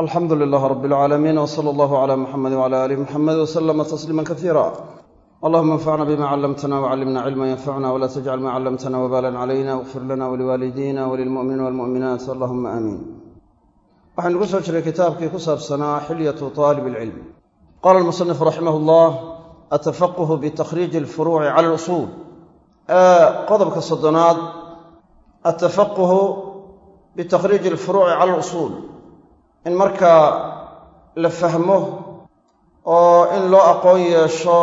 alxamdu lilaah rab alcaalamiin w sala allahu cala muxamedi wcala aali muxamed waslama tasliima kasiira allahuma anfacna bima callamtana wcallimna cilma yanfacuna wla tajcal ma callamtana wbalan calayna waqfir lana waliwaalidina walilmu'miniina walmu'minaat allahuma aamiin waxaynu ku soo jiray kitaabkii ku saabsanaa xilyatu taalib alcilm. Qaala almusanifu raximah llah atafaquhu bitakriiji alfuruuci cala alusuul. Qodobka soddonaad atafaquhu bitakriiji alfuruuci cala alusuul in markaa la fahmo oo in loo aqoon yeesho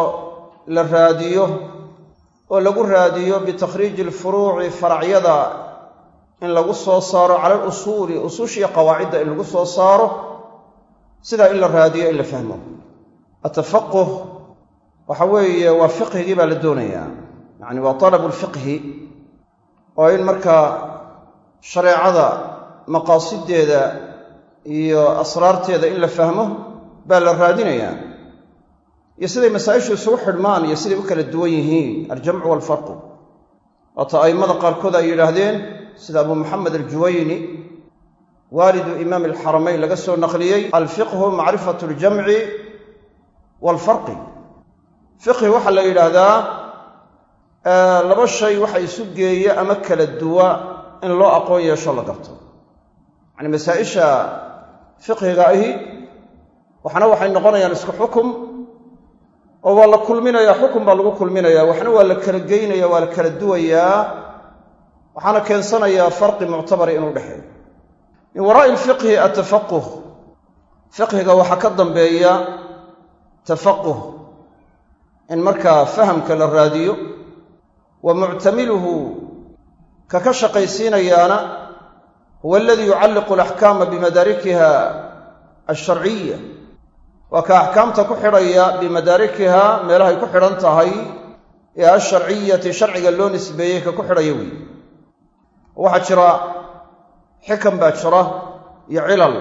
la raadiyo oo lagu raadiyo bitakhriiji alfuruuci faracyada in lagu soo saaro cala alusuuli usuushiiyo qawaacidda in lagu soo saaro sidaa in la raadiyo in la fahmo. Atafaquh waxa weeye waa fiqhigii baa la doonayaa. Yacni waa talabu lfiqhi oo in markaa shareecada maqaasideeda iyo asraarteeda in la fahmo baa la raadinayaa. Iyo siday masaa-ishu isugu xidhmaan iyo siday u kala duwan yihiin aljamcu waalfarqu waata a'immada qaarkood ay yidhaahdeen sida abu maxamed aljuwayni waalidu imaami alxaramayn laga soo naqliyey alfiqhu macrifatu aljamci waalfarqi fiqhi waxaa la yidhaahdaa laba shay waxa isu geeya ama kala duwa in loo aqoon yeesho la garto. Yacni masaa-isha fiqhiga ahi waxna waxay noqonayaan isku xukum oo waa la kulminayaa xukun baa lagu kulminayaa waxna waa la kala geynaya waa la kala duwayaa waxaana keensanayaa farqi muctabari inuu dhexeeyo min waraa'i alfiqhi atafaquh fiqhiga waxaa ka dambeeya tafaquh in markaa fahamka la raadiyo wa muctamiluhu ka ka shaqaysiinayaana huwa aladii yucalliqu alaxkaama bimadaarikiha alsharciya waa ka axkaamta ku xidhaya bimadaarikiha meelahay ku xidhan tahay ee alsharciyati sharciga loo nisbeeyey ka ku xidhaya weeye waxaa jira xikam baa jira iyo cilal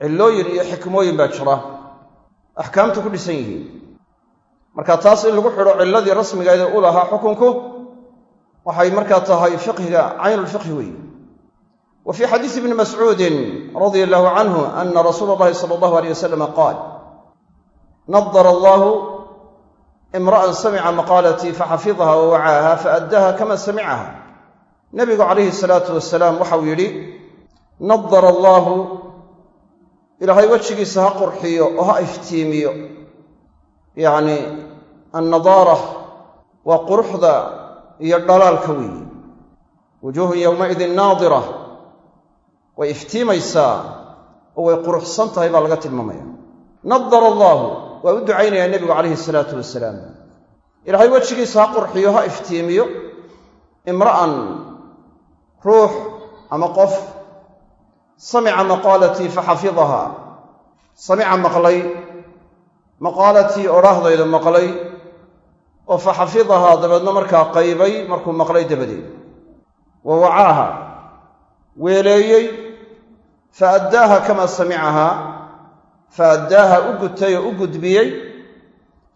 cillooyin iyo xikmooyin baa jira axkaamta ku dhisan yihiin marka taas in lagu xidho cilladii rasmigeeda u lahaa xukunku waxay markaa tahay fiqhiga caynulfiqhi weeye wa fii xadiisi ibni mascuudin radia allahu canhu ana rasuula allahi sala allahu aleyh wasalama qaal nadara allahu imra'an samica maqaalatii faxafidaha wa wacaaha faaddaha kama samicaha nabigu calayhi salaatu wasalaam waxau yidhi nadara allaahu ilaahay wejigiisa ha qurxiyo oo ha iftiimiyo yacni annadaara waa quruxda iyo dhalaalka weeye wujuuhun yowmaidin naadira way iftiimaysaa oo way quruxsan tahay baa laga tilmaamaya. Nadara allaahu waa u ducaynayaa nebigu calayhi salaatu wasalaam. Ilaahay wejigiisa ha qurxiyo ha iftiimiyo. Imra'an ruux ama qof. Samica maqaalatii faxafidahaa samica maqlay. Maqaalatii odhaahdayda maqlay. Oo fa xafidahaa dabeedna markaa qaybay markuu maqlay dabadeed. Wa wacaaha weeleeyey fa addaaha kamaa samicahaa fa addaaha u gutay oo u gudbiyey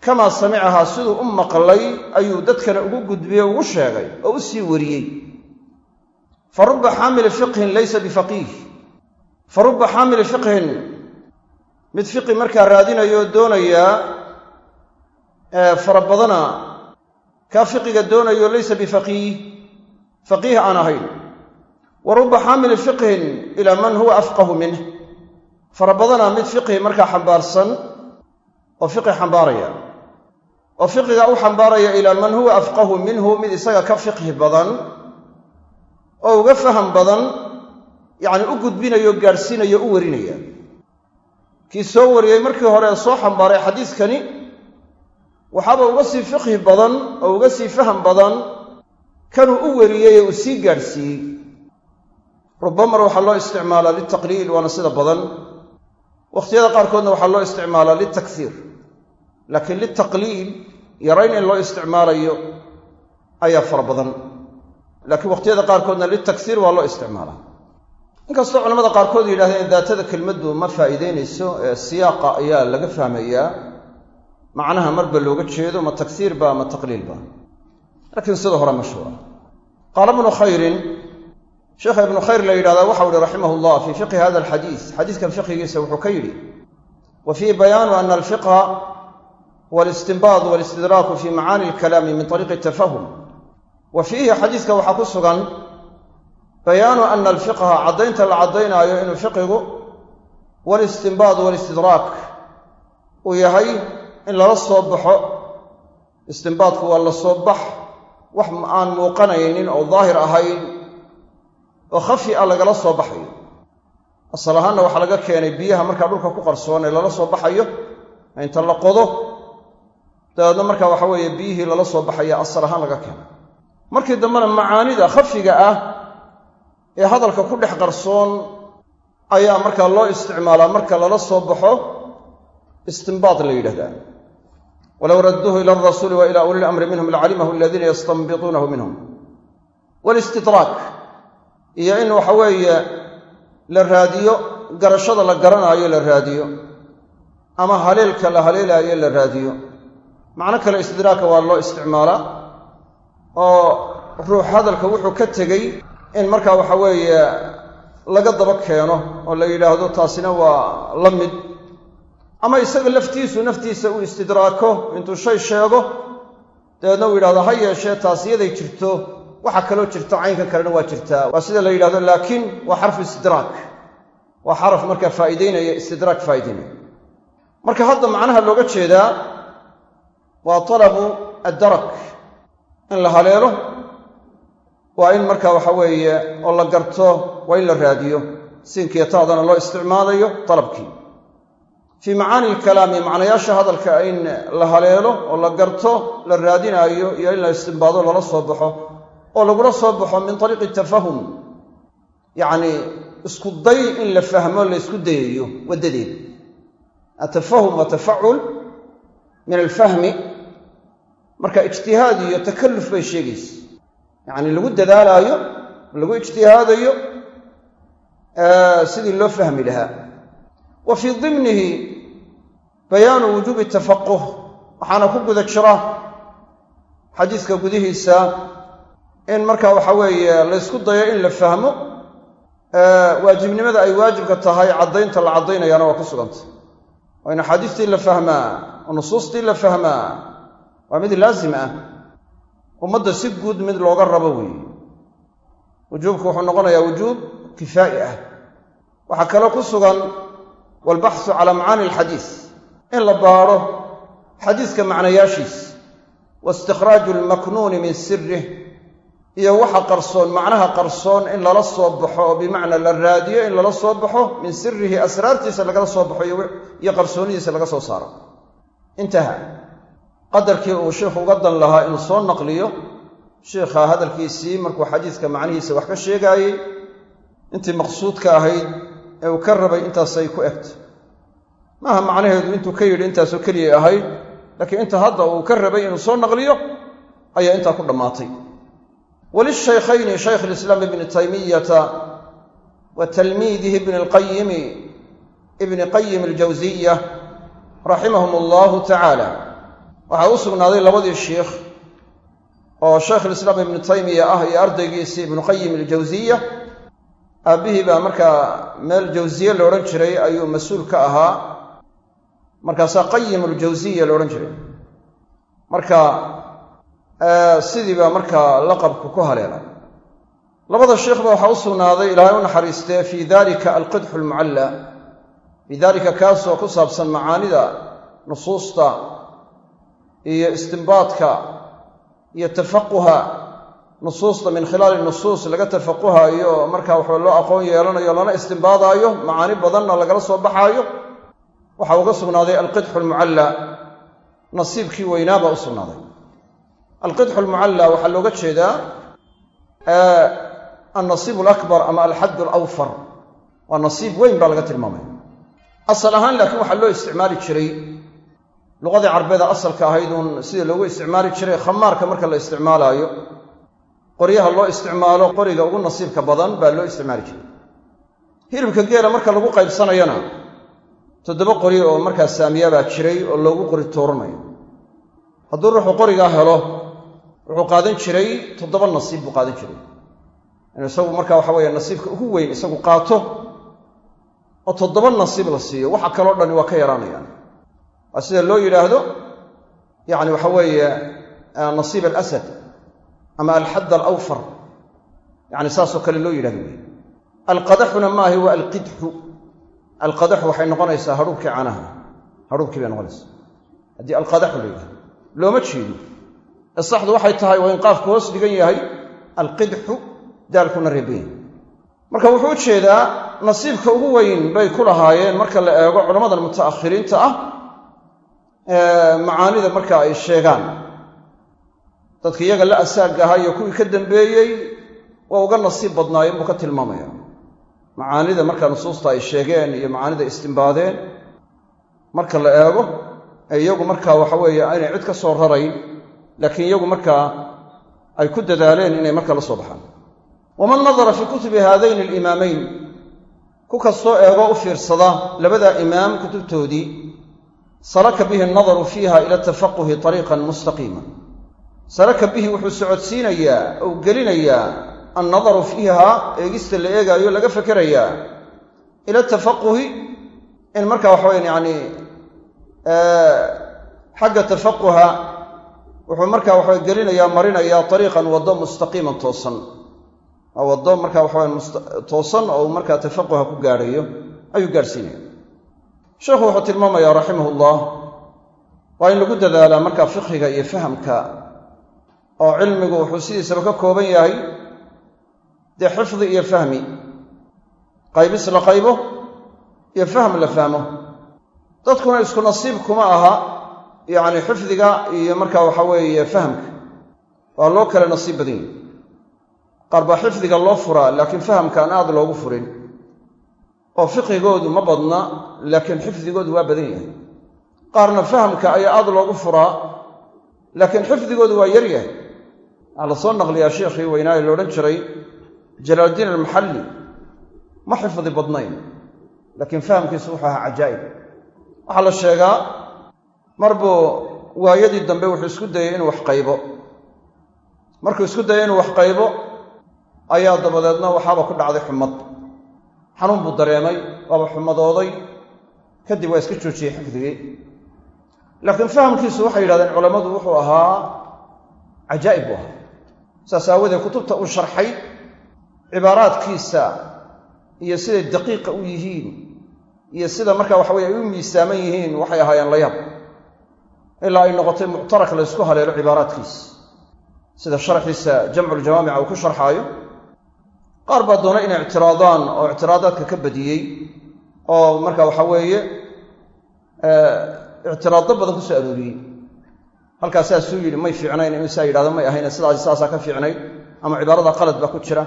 kamaa samicahaa siduu u maqlay ayuu dadkana ugu gudbiyey ugu sheegay oo u sii wariyey. Fa rubba xaamili fiqhin laysa bifaqiih. Fa rubba xaamili fiqhin mid fiqi markaa raadinaya oo doonayaa fara badana kaa fiqiga doonayo laysa bifaqiih faqiih aan ahayn wa rubba xaamili fiqhin ilaa man huwa afqahu minh fara badana mid fiqhi markaa xambaarsan oo fiqi xambaaraya. Oo fiqiga u xambaaraya ilaa man huwa afqahu minhu mid isaga ka fiqhi badan oo uga faham badan yacni u gudbinayo o gaadhsiinayo u warinaya. Kii soo wariyey markii hore ee soo xambaaray xadiiskani waxaaba uga sii fiqhi badan oo uga sii faham badan kanuu u wariyey ee uu sii gaadhsiiyey rubamar waxaa loo isticmaalaa litaqliil waana sida badan. Wakhtiyada qaarkoodna waxaa loo isticmaalaa litakhiir laakiin litaqliil yarayn in loo isticmaalayo ayaa fara badan. Laakiin wakhtiyada qaarkoodna litakhiir waa loo isticmaalaa. Inkastoo culamada qaarkood yidhahdeen daatada kelmaddu ma faa'iideynayso ee siyaaqa ayaa laga fahmayaa macnaha marba looga jeedo ma takhiir ba ma taqliil ba. Laakiin sida hore mashhuura qaala bnu khayrin sheekha ibnu khayr la yidhahdaa waxau ihi raximah llah fii fiqhi hada alxadiis xadiiskan fiqhigiisa wuxuu ka yidhi wa fiihi bayaanu ana alfiqha huwa alistinbaad walistidraaku fi macaani alkalaami min ariiqi tafahum wa fiihi xadiiska waxaa ku sugan bayaanu ana alfiqha caddaynta la caddaynaayo inuu fiqigu walistinbaad walistidraak uu yahay in lala soo baxo istinbaadku waa la soo bax wax aan muuqanaynin oo daahir ahayn oo khafi a lagala soo baxayo. Asal ahaanna waxaa laga keenay biyaha markaa dhulka ku qarsoon lala soo baxayo inta la qodo dabeedna markaa waxa weeye biyihii lala soo baxaya asal ahaan laga keenay. Markii dambena macaanida khafiga ah ee hadalka ku dhex qarsoon ayaa markaa loo isticmaalaa marka lala soo baxo istinbaad la yidhahdaa. Walow radduuhu ila alrasuuli wa ila uli lamri minhum lacalimahu aladiina yastanbituunahu minhum. Walistidraak iyo in waxa weeye la raadiyo garashada la garanaayo la raadiyo ama haleelka la haleelaayo la raadiyo. Macno kale istidraaka waa loo isticmaalaa oo ruux hadalka wuxuu ka tegey in markaa waxa weeye laga daba keeno oo la yidhaahdo taasina waa la mid. Ama isaga laftiisu naftiisa uu istidraako intuu shay sheego dabeedna uu yidhahdo ha yeeshee taas iyaday jirto waxaa kaloo jirta caynkan kalena waa jirtaa waa sida la yidhahdo laakiin waa xarfu istidraak waa xaraf markaa faa'iideynaya istidraak faa'ideynaya marka hadda macnaha looga jeedaa waa talabu addarak in la haleelo waa in marka waxa weeye oo la garto waa in la raadiyo. Siinkiiyo taadana loo isticmaalayo dalabkii fii macaani ilkalaami macnayaasha hadalka in la haleelo oo la garto la raadinaayo iyo in la istimbaado lala soo baxo oo lagula soo baxo min ariiqi tafahum yacnii isku day in la fahmo la ysku dayayo waddadeed. Atafahum wa tafacul min alfahmi. Marka ijtihaad iyo takalluf bay sheegaysa. Yacni lagu dadaalaayo lagu ijtihaadayo sidii loo fahmi lahaa. Wa fii dimnihi bayaanu wujuubi tafaquh waxaana ku guda jira xadiiska gudihiisa in marka waxa weeye laysku dayo in la fahmo waajibnimada ay waajibka tahay caddaynta la caddaynayaana waa ku sugantay waa in axaadiistii la fahmaa oo nusuustii la fahmaa waa mid laazim ah. Ummadda si guud mid looga rabo weeye. Wujuubku wuxuu noqonayaa wujuub kifaa'i ah. Waxaa kaloo ku sugan walbaxsu calaa macaani alxadiis. In la baadho xadiiska macnayaashiis. Wa istikhraaju almaknuuni min sirih iyo waxa qarsoon macnaha qarsoon in lala soo baxo oo bimacnaa la raadiyo in lala soo baxo min sirihi asraartiisa lagala soo baxo iyo qarsoonidiisa laga soo saaro. Intaha qadarkii uu sheikhu uga dan lahaa inuu soo naqliyo sheikha hadalkiisii markuu xadiiska macnihiisa wax ka sheegaayey intii maqsuudka ahayd ee uu ka rabay intaasay ku egto. Maaha macnaheedu intuu ka yidhi intaasoo keliyay ahayd laakiin inta hadda uu ka rabay inuu soo naqliyo ayaa intaa ku dhammaatay walishaykhayni shaykh lislaam ibni taymiyata wa talmiidihi ibni alqayimi ibni qayim aljawsiya raximahum allahu tacaala waxaa u sugnaaday labadii shiikh oo shaykhulislaam ibnu taymiya ah iyo ardaygiisii ibnu qayim aljawsiya aabbihii baa markaa meel jawsiye la odhan jiray ayuu mas'uul ka ahaa markaasaa qayim aljawsiya la odhan jiray marka sidii baa markaa laqabku ku haleelay. Labada shiikhba waxaa u sugnaaday ilaahay u naxariistee fii dalika alqidxu almucalla fii dalika kaasoo ku saabsan macaanida nusuusta iyo istimbaadka iyo tafaquha. Nusuusta min khilaali nusuus laga tafaquhaayo markaa waxba loo aqoon yeelanayo lana istimbaadaayo macaani badanna lagala soo baxaayo. Waxaa uga sugnaaday alqidxu almucalla nasiibkii weynaabaa u sugnaaday alqidxu almucalla waxaa looga jeedaa annasiib alakbar ama alxadd alawfar. Waa nasiib weyn baa laga tilmaamaya. Asal ahaan laakiin waxaa loo isticmaali jiray luqadii carbeeda asalka ahayd uun sidii loogu isticmaali jiray khamaarka marka la isticmaalaayo. Qoryaha loo isticmaalo qoriga ugu nasiibka badan baa loo isticmaali jiray. Hilibka geela marka lagu qaybsanayana toddoba qori oo markaa saamiya baa jiray oo loogu qori tuuranayo hadduu ruuxu qorigaa helo wuxuu qaadan jiray toddoba nasiib buu qaadan jiray. Inuu isagu marka waxa weeye nasiibka ugu weyn isagu qaato oo toddoba nasiib la siiyo. Waxa kaloo dhani waa ka yaraanayaan. Waa sida loo yidhaahdo yacni waxa weeye nasiib alasad ama alxadd alawfar. Yacni saasoo kale loo yidhahdo wey alqadaxuna maahi waa alqidxu. Alqadaxu waxay noqonaysaa hadhuubkii canaha. Hadhuubkii bay noqonaysaa. Haddii alqadaxu la yidhahdo looma jeedo ee saxdu waxay tahay waa in qaafku hoos dhigan yahay alqidxu daalkuna reeban marka wuxuu u jeedaa nasiibka ugu weyn bay ku lahaayeen marka la eego culammadan muta'akhiriinta ah macaanida marka ay sheegaan. Dadka iyaga la asaagga ahaa iyo kuwii ka dambeeyey waa uga nasiib badnaayeen buu ka tilmaamaya. Macaanida marka nusuusta ay sheegeen iyo macaanida istimbaadeen marka la eego ee iyagu markaa waxa weeye cid ka soo rarayn laakiin iyagu markaa ay ku dadaaleen inay marka la soo baxaan. Waman nadara fii kutubi haadayni alimaamayn ku kastoo eego u fiirsada labadaa imaam kutubtoodii salaka bihi nadaru fiiha ila tafaquhi ariiqan mustaqiima. Salaka bihi wuxuu socodsiinayaa ou gelinayaa annadaru fiiha eegista la eegaayo laga fekerayaa ila tafaquhi in marka waxaweyan yani xagga tafaquha wuxuu marka waxawe gelinayaa marinayaa ariiqan waddo mustaqiiman toosan. Waddo marka waxawa toosan oo markaa tafaquha ku gaadhayo ayuu gaadhsiinaya sheekhu wuxuu tilmaamayaa raximah ullah waa in lagu dadaalaa markaa fiqhiga iyo fahamka oo cilmigu wuxuu sidiisaba ka kooban yahay dee xifdi iyo fahmi. Qaybis la qaybo iyo fahm la fahmo dadkuna isku nasiib kuma aha yacni xifdiga iyo marka waxa weeye fahamka. Waa loo kale nasiib badan yahi qaar baa xifdiga loo furaa laakiin fahamka aan aad loogu furin. Oo fiqhigoodu ma badna laakiin xifdigoodu waa badan yahay. Qaarna fahamka ayaa aad loogu furaa laakiin xifdigoodu waa yar yahay. Waxaa la soo naqliyaa sheikhii weynaaye la odhan jiray jalaaldiin almaxalli ma xifdi badnayn laakiin fahamkiisu wuxuu ahaa cajaa'ib. Waxaa la sheegaa mar buu waayadii dambe wuxuu isku dayay inuu wax qaybo. Markuu isku dayay inuu wax qaybo ayaa dabadeedna waxaaba ku dhacday xumad xanuun buu dareemay waaba xumadooday kadib waa iska joojiyey xifdigii. Laakiin fahamkiisu waxay yidhahdeen culammadu wuxuu ahaa cajaa'ib buu ahaa. Saas aawadeed kutubta uu sharxay cibaaraadkiisa iyo siday daqiiqa u yihiin iyo sida marka waxa weye ay u miisaaman yihiin waxay ahaayeen la yaab ilaa ay noqotay muctarak la ysku haleelo cibaaraadkiisa sida sharxiisa jamculjamaamica uu ku sharxaayo qaar baa doonay inay ictiraadaan oo ictiraadaadka ka badiyey oo marka waxa weeye ictiraado badan ku soo arooriyey. Halkaas saasuu yidhi may fiicnayn inuu saa yidhahdo may ahayn sidaas saasaa ka fiicnayd ama cibaarada qalad baa ku jira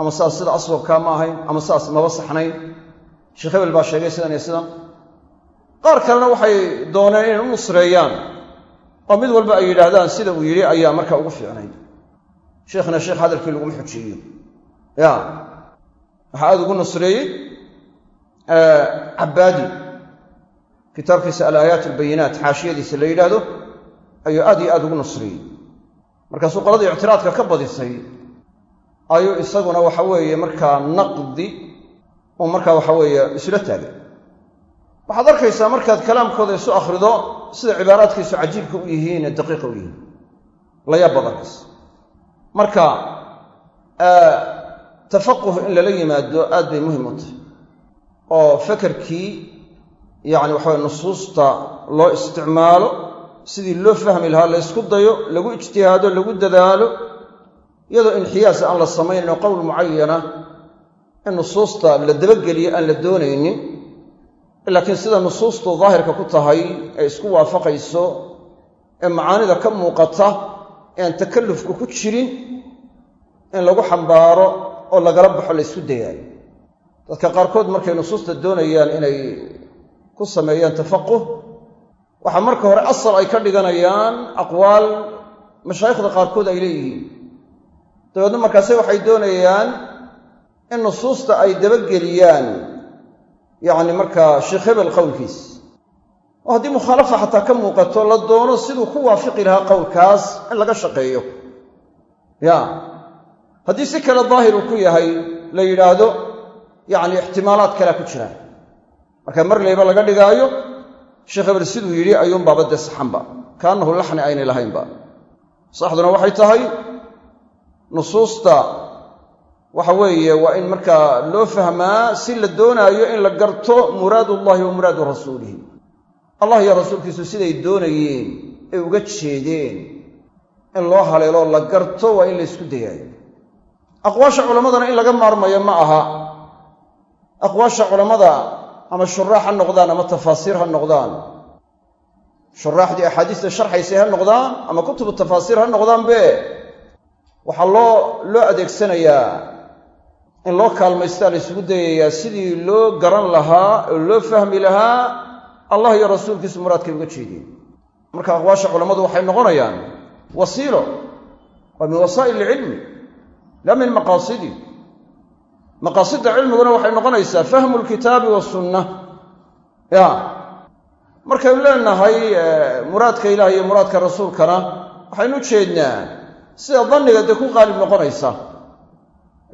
ama saas sida aswabkaa ma ahayn ama saas maba saxnayn. Sheekh hebel baa sheegay sidan iyo sidan. Qaar kalena waxay dooneen inay u nusreeyaan oo mid walba ay yidhaahdaan sida uu yidhi ayaa marka ugu fiicnayd. Sheikhna sheekh hadalkii laguma xujiyo ya. Waxaa aada ugu nusreeyey cabbaadi. Kitaabkiisa alaayaat albayinaat xaashiyadiisa la yidhaahdo ayuu aad iyo aad ugu nusreeyey markaasuu qoladii ictiraadka ka badisay ayuu isaguna waxa weeye markaa naqdi uu markaa waxa weeye isla taagay waxaad arkaysaa markaad kalaamkooda isu akhrido sida cibaaraadkiisu cajiibka u yihiin ee daqiiqa u yihiin. Layaab baad arkaysa. Marka tafaquh in lala yimaado aad bay muhiim u tahay. Oo fakerkii yacni waxaweye nusuusta loo isticmaalo sidii loo fahmi lahaa la ysku dayo lagu ijtihaado lagu dadaalo iyadoo inxiyaas aan la samaynayn oo qowl mucayana in nusuusta la dabageliyo aan la doonaynin laakiin sida nusuustu daahirka ku tahay ee isku waafaqayso ee macaanida ka muuqata ee aan takallufku ku jirin in lagu xambaaro oo lagala baxo la ysku dayaayo. Dadka qaarkood markay nusuusta doonayaan inay ku sameeyaan tafaquh waxaa marka hore asal ay ka dhiganayaan aqwaal mashaayikhda qaarkood ay leeyihiin. Dabeedna markaase waxay doonayaan in nusuusta ay dabageliyaan yacni markaa sheekh hebel qowlkiis. Oo haddii mukhaalafa xataa ka muuqato la doono siduu ku waafiqi lahaa qowlkaas in laga shaqeeyo. Ya. Haddii si kale daahir uu ku yahay la yidhaahdo yacni ixtimaalaad kalea ku jiraan marka mar layba laga dhigaayo sheekh hebel siduu yidhi ayuunbaaba dee saxanba kaannahu laxni aynay lahaynba saxduna waxay tahay nusuusta waxa weeye waa in markaa loo fahmaa si la doonaayo in la garto muraadullahi wa muraadu rasuulihi. Allah iyo rasuulkiisu siday doonayeen ee uga jeedeen. In loo haleeloo la garto waa in la ysku dayaayo. Aqwaasha culammadana in laga maarmayo ma aha. Aqwaasha culammada ama shuraax ha noqdaan ama tafaasiir ha noqdaan. Shuraaxdii axaadiista sharxaysay ha noqdaan ama kutubu tafaasiir ha noqdaanbe waxaa loo loo adeegsanayaa in loo kaalmaystaa la ysugu dayayaa sidii loo garan lahaa oo loo fahmi lahaa allah iyo rasuulkiisu muraadkay uga jeedeen marka aqwaasha culammadu waxay noqonayaan wasiilo waa min wasaa'il ilcilmi laa min maqaasidi. Maqaasidda cilmiguna waxay noqonaysaa fahmu lkitaabi wasunna ya markaynu leenahay muraadka ilaah iyo muraadka rasuulkana waxaynu jeednaa sida danniga dee ku qaalib noqonaysa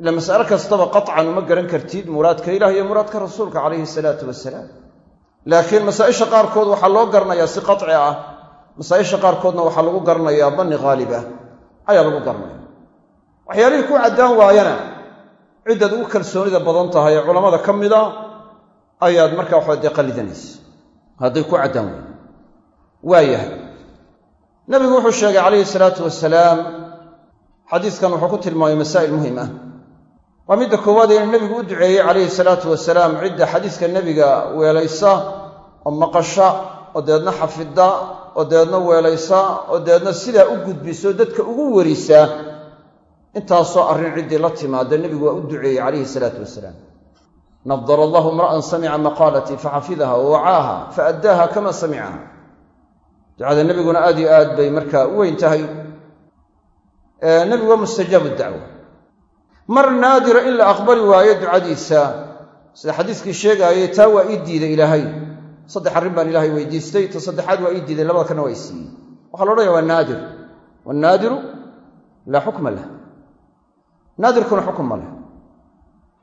ila mas'ale kastaba qaطcan uma garan kartid muraadka ilah iyo muraadka rasuulka calayhi salaatu wasalaam laakiin masaa'isha qaarkood waxaa loo garanayaa si qaطci ah masaa'isha qaarkoodna waxaa lagu garanayaa danni haalib ayaa lagu garanaya waxyaalihii ku caddaan waayana ciddaad ugu kalsoonida badan tahay ee culammada ka mida ayaad markaa waxaa dee qallidanaysa hadday ku caddaan waayo waayahay nabigu wuxuu sheegay calayhi salaatu wasalaam xadiiskan wuxuu ku tilmaamay masaa'il muhiim ah waa midda koowaad inuu nebigu u duceeyey calayhi salaatu wasalaam cidda xadiiska nebiga weelaysa oo maqasha oo dabeedna xafida oo dabeedna weelaysa oo dabeedna sidaa u gudbiso dadka ugu werisa intaasoo arrin ciddii la timaada nebigu waa u duceeyey calayhi salaatu wasalaam. Nadara allahu imra'an samica maqaalatii faxafidaha wa wacaaha faaddaaha kama samicaha ducada nebiguna aad iyo aad bay markaa u weyn tahay. Nebigu waa mustajaabu dacwa mar naadira in la aqbali waayo ducadiisa. Sida xadiiskii sheegaayay taa waa ii diiday ilaahay. Saddex arrin baan ilaahay weydiistay ta saddexaad waa ii diiday labada kana waa i siiyey. Waxaa la odhanaya waa naadir. Waannaadiru laa xukma lah. Naadirkuna xukm ma leh.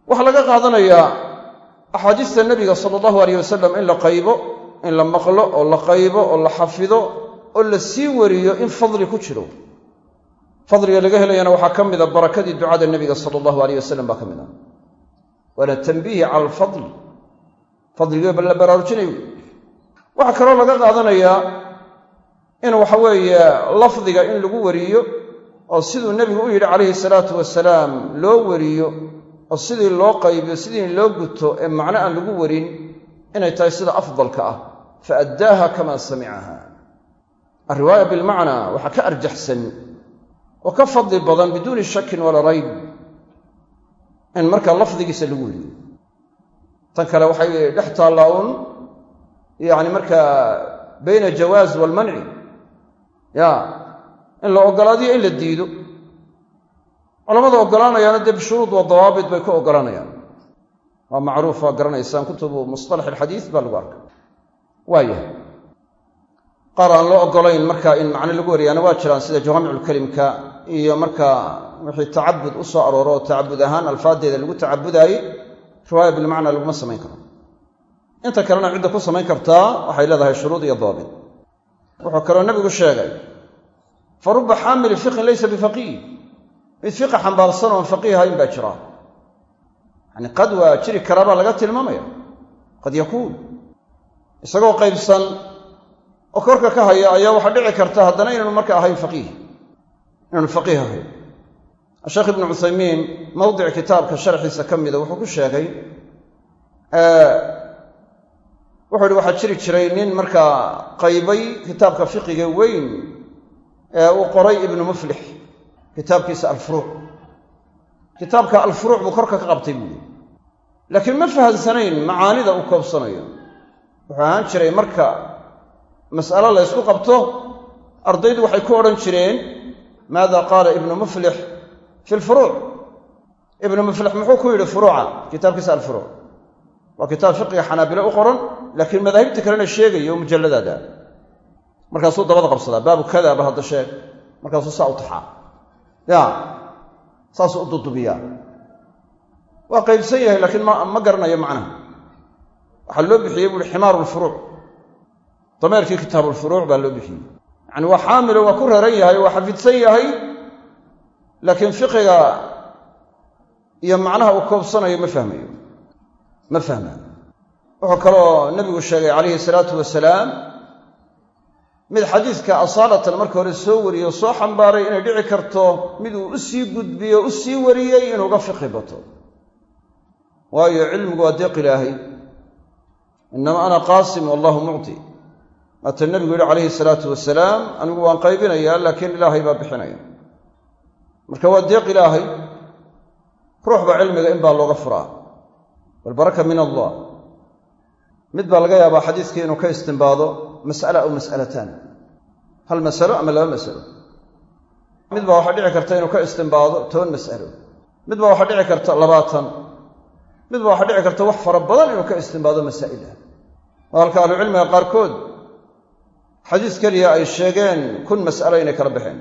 Waxaa laga qaadanayaa axaadiista nebiga sala allahu alayh wasalam in la qaybo in la maqlo oo la qaybo oo la xafido oo la sii wariyo in fadli ku jiro fadliga laga helayana waxaa ka mida barakadii ducada nebiga sala allahu alayh wasalam baa ka mid ah waana tanbiihi cala alfadl fadligiiba la baraarujinayo. Waxaa kaloo laga qaadanayaa in waxa weeye lafdiga in lagu wariyo oo siduu nebigu u yidhi calayhi salaatu wasalaam loo wariyo oo sidii loo qaybiyo sidii loo guto ee macno aan lagu warin inay tahay sida afdalka ah. Fa addaaha kamaa samicaha alriwaaya bilmacnaa waxaa ka arjaxsan oo ka fadli badan biduuni shakin walaa rayb in markaa lafdigiisa lagu weriyo tan kale waxay dhex taallaa uun yacni markaa bayna jawaaz waalmanci ya in la ogolaadiyo in la diido. Culamada ogolaanayaana dee bishuruud wa dawaabit bay ku ogolaanayaan waa macruuf waa garanaysaan. Kutubu musطalax alxadiis baa lagu arkay. Waayahay qaar aan loo ogolayn marka in macno lagu wariyaana waa jiraan sida jawaamiculkelimka iyo markaa wixii tacabud u soo arooro oo tacabud ahaan alfaaddeeda lagu tacabudaayey riwaaya bilmacnaa laguma samayn karo. Inta kalena cidda ku samayn kartaa waxay leedahay shuruud iyo daabit. Wuxuu kaloo nebigu sheegay fa ruba xaamili fiqhin laysa bifaqiih. Mid fiqa xambaarsan oon faqiih ahayn baa jira. Yani qad waa jiri karaa baa laga tilmaamaya. Qad yakuun isagoo qaybsan oo korka ka haya ayaa waxaa dhici karta haddana inaanu marka ahayn faqiih. Inaanu faqiih ahayn. Sheekh ibnu cuthaymiin mawdic kitaabka sharxiisa ka mida wuxuu ku sheegay wuxuu ihi waxaa jiri jiray nin markaa qaybay kitaabka fiqiga weyn ee uu qoray ibnu muflix kitaabkiisa alfuruuc kitaabka alfuruuc buu korka ka qabtay buuli laakiin ma fahamsanayn macaanida uu koobsanayo. Wuxuu ahaan jiray marka mas'alo la ysku qabto ardaydu waxay ku odhan jireen maada qaala ibnu muflix fi lfuruuc ibnu muflix muxuu ku yidhi furuuca kitaabkiisa alfuruuc. Waa kitaab fiqiga xanaabile u qoran laakiin madaahibta kalena sheegaya oo mujalladaada. Markaasuu dabada qabsadaa baabu kada ba hadda sheeg. Markaasuu saa u taxaa. Ya saasuu u dudubiyaa. Waa qaybsan yahay laakiin ma garanayo macnaha. Waxaa loo bixiyey buuhi ximaaru lfuruuc dameerkii kitaabulfuruuc baa loo bixiyey. Yacani waa xaamilo waa ku raran yahay waa xafidsan yahay laakiin fiqiga iyo macnaha uu koobsanayo ma fahmayo. Ma fahmayo wuxuu kaloo nebigu sheegay calayhi salaatu wasalaam mid xadiidka asaalatan marka hore soo wariyo soo xambaaray inay dhici karto mid uu u sii gudbiyo u sii wariyey inuuga fiqi bato. Waayo cilmigu waa deeq ilaahay. Inama ana qaasim wallahu mucti maata nebigu yihi calayhi salaatu wasalaam anigu waan qaybinayaa laakiin ilaahay baa bixinaya. Marka waa deeq ilaahay ruuxba cilmiga in baa looga furaa. Walbaraka min allah. Mid baa laga yaabaa xadiiskii inuu ka istimbaado mas'ala aw mas'alataan. Hal masalo ama laba masalo? Mid baa waxaa dhici karta inuu ka istimbaado toban mas'alo. Mid baa waxaa dhici karta labaatan. Mid baa waxaa dhici karta wax fara badan inuu ka istimbaado masaa'il ah oo halka ahlucilmiga qaarkood xadiis keliya ay sheegeen kun mas'alo inay kala baxeen.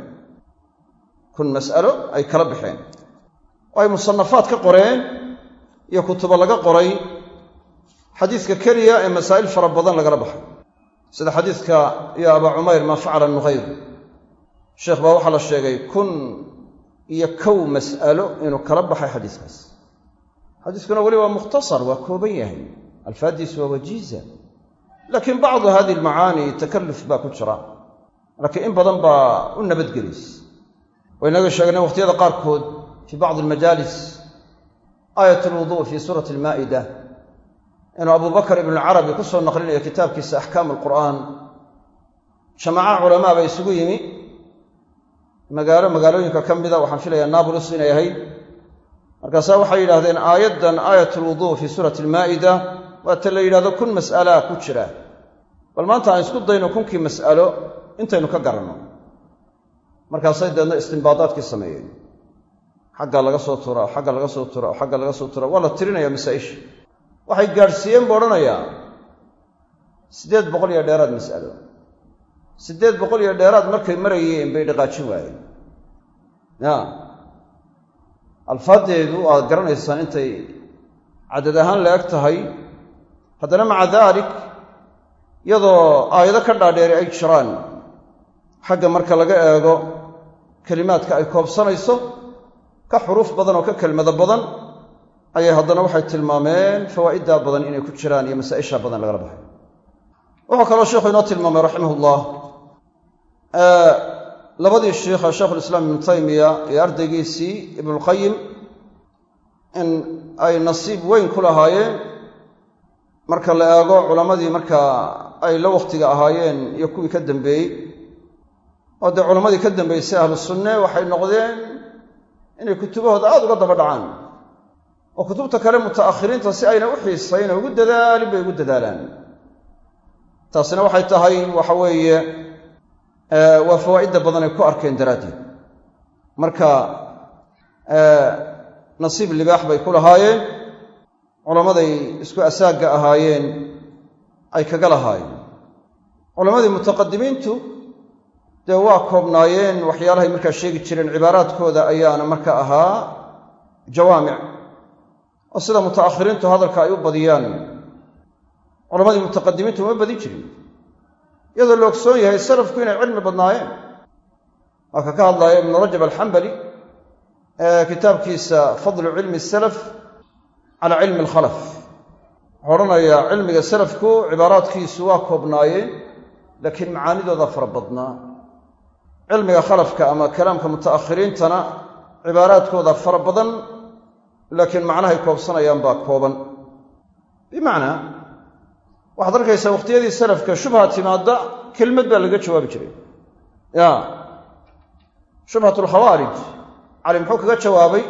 Kun mas'alo ay kala baxeen. Oo ay musanafaad ka qoreen iyo kutubo laga qoray xadiiska keliya ee masaa'il fara badan lagala baxay. Sida xadiiska iyo abaa cumayr maa facala nukhayr sheekh baa waxaa la sheegay kun iyo kow mas'alo inuu kala baxay xadiiskaas. Xadiiskuna weli waa mukhtasar waa kooban yahay. Alfaaddiisu waa wajiiza laakiin bacdu hadihi almacaani takalluf baa ku jira. Laakiin in badan baa u nabadgelis waynaga sheegnay wakhtiyada qaarkood fii bacdi almajaalis aayat alwudu fii suurati almaa'ida inuu abu bakar ibnucarabi ku soo naqlinayo kitaabkiisa axkaamu alqur'aan. Jamaaca culamaa baa isugu yimi. Magaalo magaalooyinka ka mida waxaan filayaa naabulis inay ahayd. Markaasaa waxay yidhahdeen aayaddan aayat alwuduu fii suurati almaa'ida waata la yidhahdo kun mas'alaa ku jira. Bal maanta aan isku dayno kunkii mas'alo intaynu ka garanno. Markaasay deedna istimbaadaadkii sameeyeen. Xagga laga soo tura xagga laga soo tura xagga laga soo tura. Waa la tirinaya masaa'isha. Waxay gaadhsiiyeen buu odhanayaa. Siddeed boqol iyo dheeraad mas'alo. Siddeed boqol iyo dheeraad markay marayeen bay dhaqaajin waayeen. Ya alfaaddeedu aad garanaysaan intay cadad ahaan la eg tahay haddana maca daalik iyadoo aayado ka dhaadheeri ay jiraan xagga marka laga eego kelimaadka ay koobsanayso ka xuruuf badan oo ka kelmado badan ayay haddana waxay tilmaameen fawaa'iddaa badan inay ku jiraan iyo masaa'isha badan lagala baxay. Wuxuu kaloo sheikhu inoo tilmaamay raximahullah. Labadii shiikha sheikhulislaam ibnu taymiya iyo ardaygiisii ibnulqayim in ay nasiib weyn ku lahaayeen marka la eego culammadii markaa ay la wakhtiga ahaayeen iyo kuwii ka dambeeyey oo dee culammadii ka dambeysay ahlu sunne waxay noqdeen inay kutubahooda aada uga daba dhacaan oo kutubta kale muta'akhiriinta si ayna u xiisayn ugu dadaalin bay ugu dadaalaan. Taasina waxay tahay waxa weeye waa fawaa'idda badan ay ku arkeen daraaddeed. Marka nasiib libaax bay ku lahaayeen culammaday isku asaagga ahaayeen ay kaga lahaayeen. Culammadii mutaqadimiintu dee waa koobnaayeen waxyaalahay markaa sheegi jireen cibaaraadkooda ayaana marka ahaa jawaamic. Oo sida muta'akhiriintu hadalka ay u badiyaan. Culammadii mutaqadimiintu uma badin jirin. Iyadoo la ogsoon yahay salafku inay cilmi badnaayeen. Waa ka ka hadlaaya ibnu rajab alxambali ee kitaabkiisa fadlu cilmi salaf calaa cilmi alkhalaf. Wuxuu odhanayaa cilmiga salafku cibaaraadkiisu waa koobnaayeen laakiin macaanidooda fara badnaa. Cilmiga khalafka ama kalaamka muta'akhiriintana cibaaraadkooda fara badan laakiin macnahay koobsanayaan baa kooban. Bimacnaa waxaad arkaysaa wakhtiyadii salafka shubha timaadda kelmad baa laga jawaabi jiray. Ya shubhat alkhawaarij cali muxuu kaga jawaabay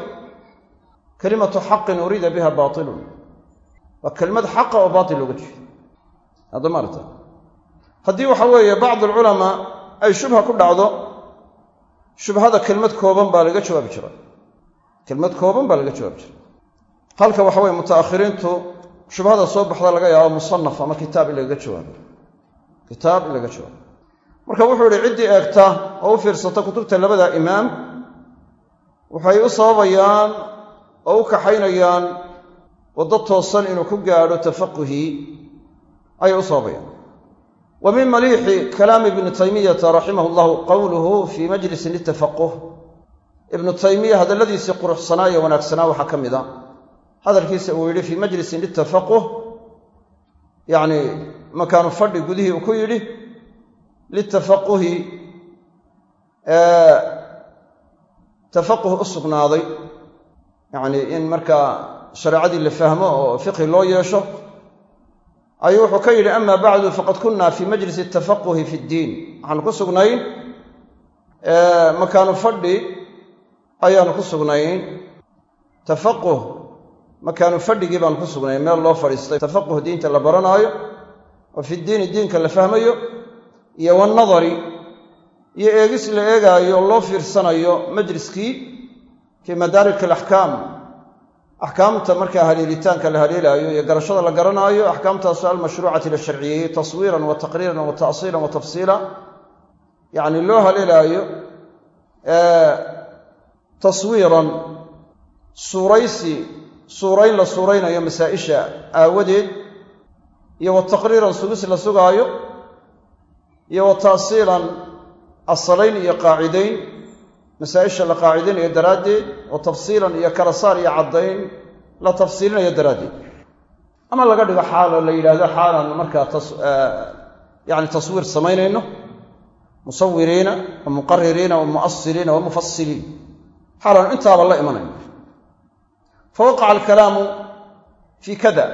kalimatu xaqin uriida biha baatilun. Waa kelmad xaqa oo baatil looga jeedo hadda maarata haddii waxa weeye bacd alculamaa ay shubha ku dhacdo shubhada kelmad kooban baa laga jawaabi jiray. Kelmad kooban baa laga jawaabi jiray. Halka waxa weye muta'akhiriintu shubhada soo baxda laga yaabo musanaf ama kitaab in lagaga jawaabo kitaab in laga jawaabo marka wuxuu yihi ciddii eegta oo u fiirsata kutubta labada imaam waxay u sababayaan oo u kaxaynayaan waddo toosan inuu ku gaadho tafaquhii ayay u sababayaan. Wa min maliixi kalaami ibni taymiyata raximah llahu qowluhu fii majlisin litafaquh ibnu taymiya hadalladiisii quruxsanaa ee wanaagsanaa waxaa ka mid a. Hadalkiisa uu yidhi fii majlisin litafaquh yacni makaanu fadhi gudihii uu ku yidhi litafaquhi tafaquh u sugnaaday yacni in markaa shareecadii la fahmo oo fiqhi loo yeesho ayuu wuxuu ka yidhi ama bacdu faqad kunna fii majlisi tafaquhi fi ddiin. Waxaanu ku sugnayn makaanu fadhi ayaanu ku sugnayn. Tafaquh makaanu fadhigii baanu ku sugnayn meel loo fadhiistay. Tafaquh diinta la baranaayo oo fi ddiini diinka la fahmayo iyo wanadari iyo eegis la eegaayo loo fiirsanayo majliskii fii madaarik alaxkaam axkaamta markaa haleelitaanka la haleelaayo iyo garashada la garanaayo axkaamtaasu almashruucati la sharciyeeyey taswiiran wa taqriiran wa ta'siilan wa tafsiila yacni loo haleelaayo taswiiran suuraysi suurayn la suuraynayo masaa'isha aawadeed iyo wa taqriiran sugis la sugaayo iyo wa ta'siilan asalayn iyo qaacidayn masaa'isha la qaacidaynayo daraaddeed wa tafsiilan iyo kala saar iyo caddayn la tafsiilinayo daraaddeed ama laga dhigo xaaloo la yidhaahdo xaalan markaa yani taswiir samaynayno musawiriina wa muqaririina wa mu'asiliina wa mufasiliin xaalan intaaba la imanayno fa waqaca alkalaamu fii kada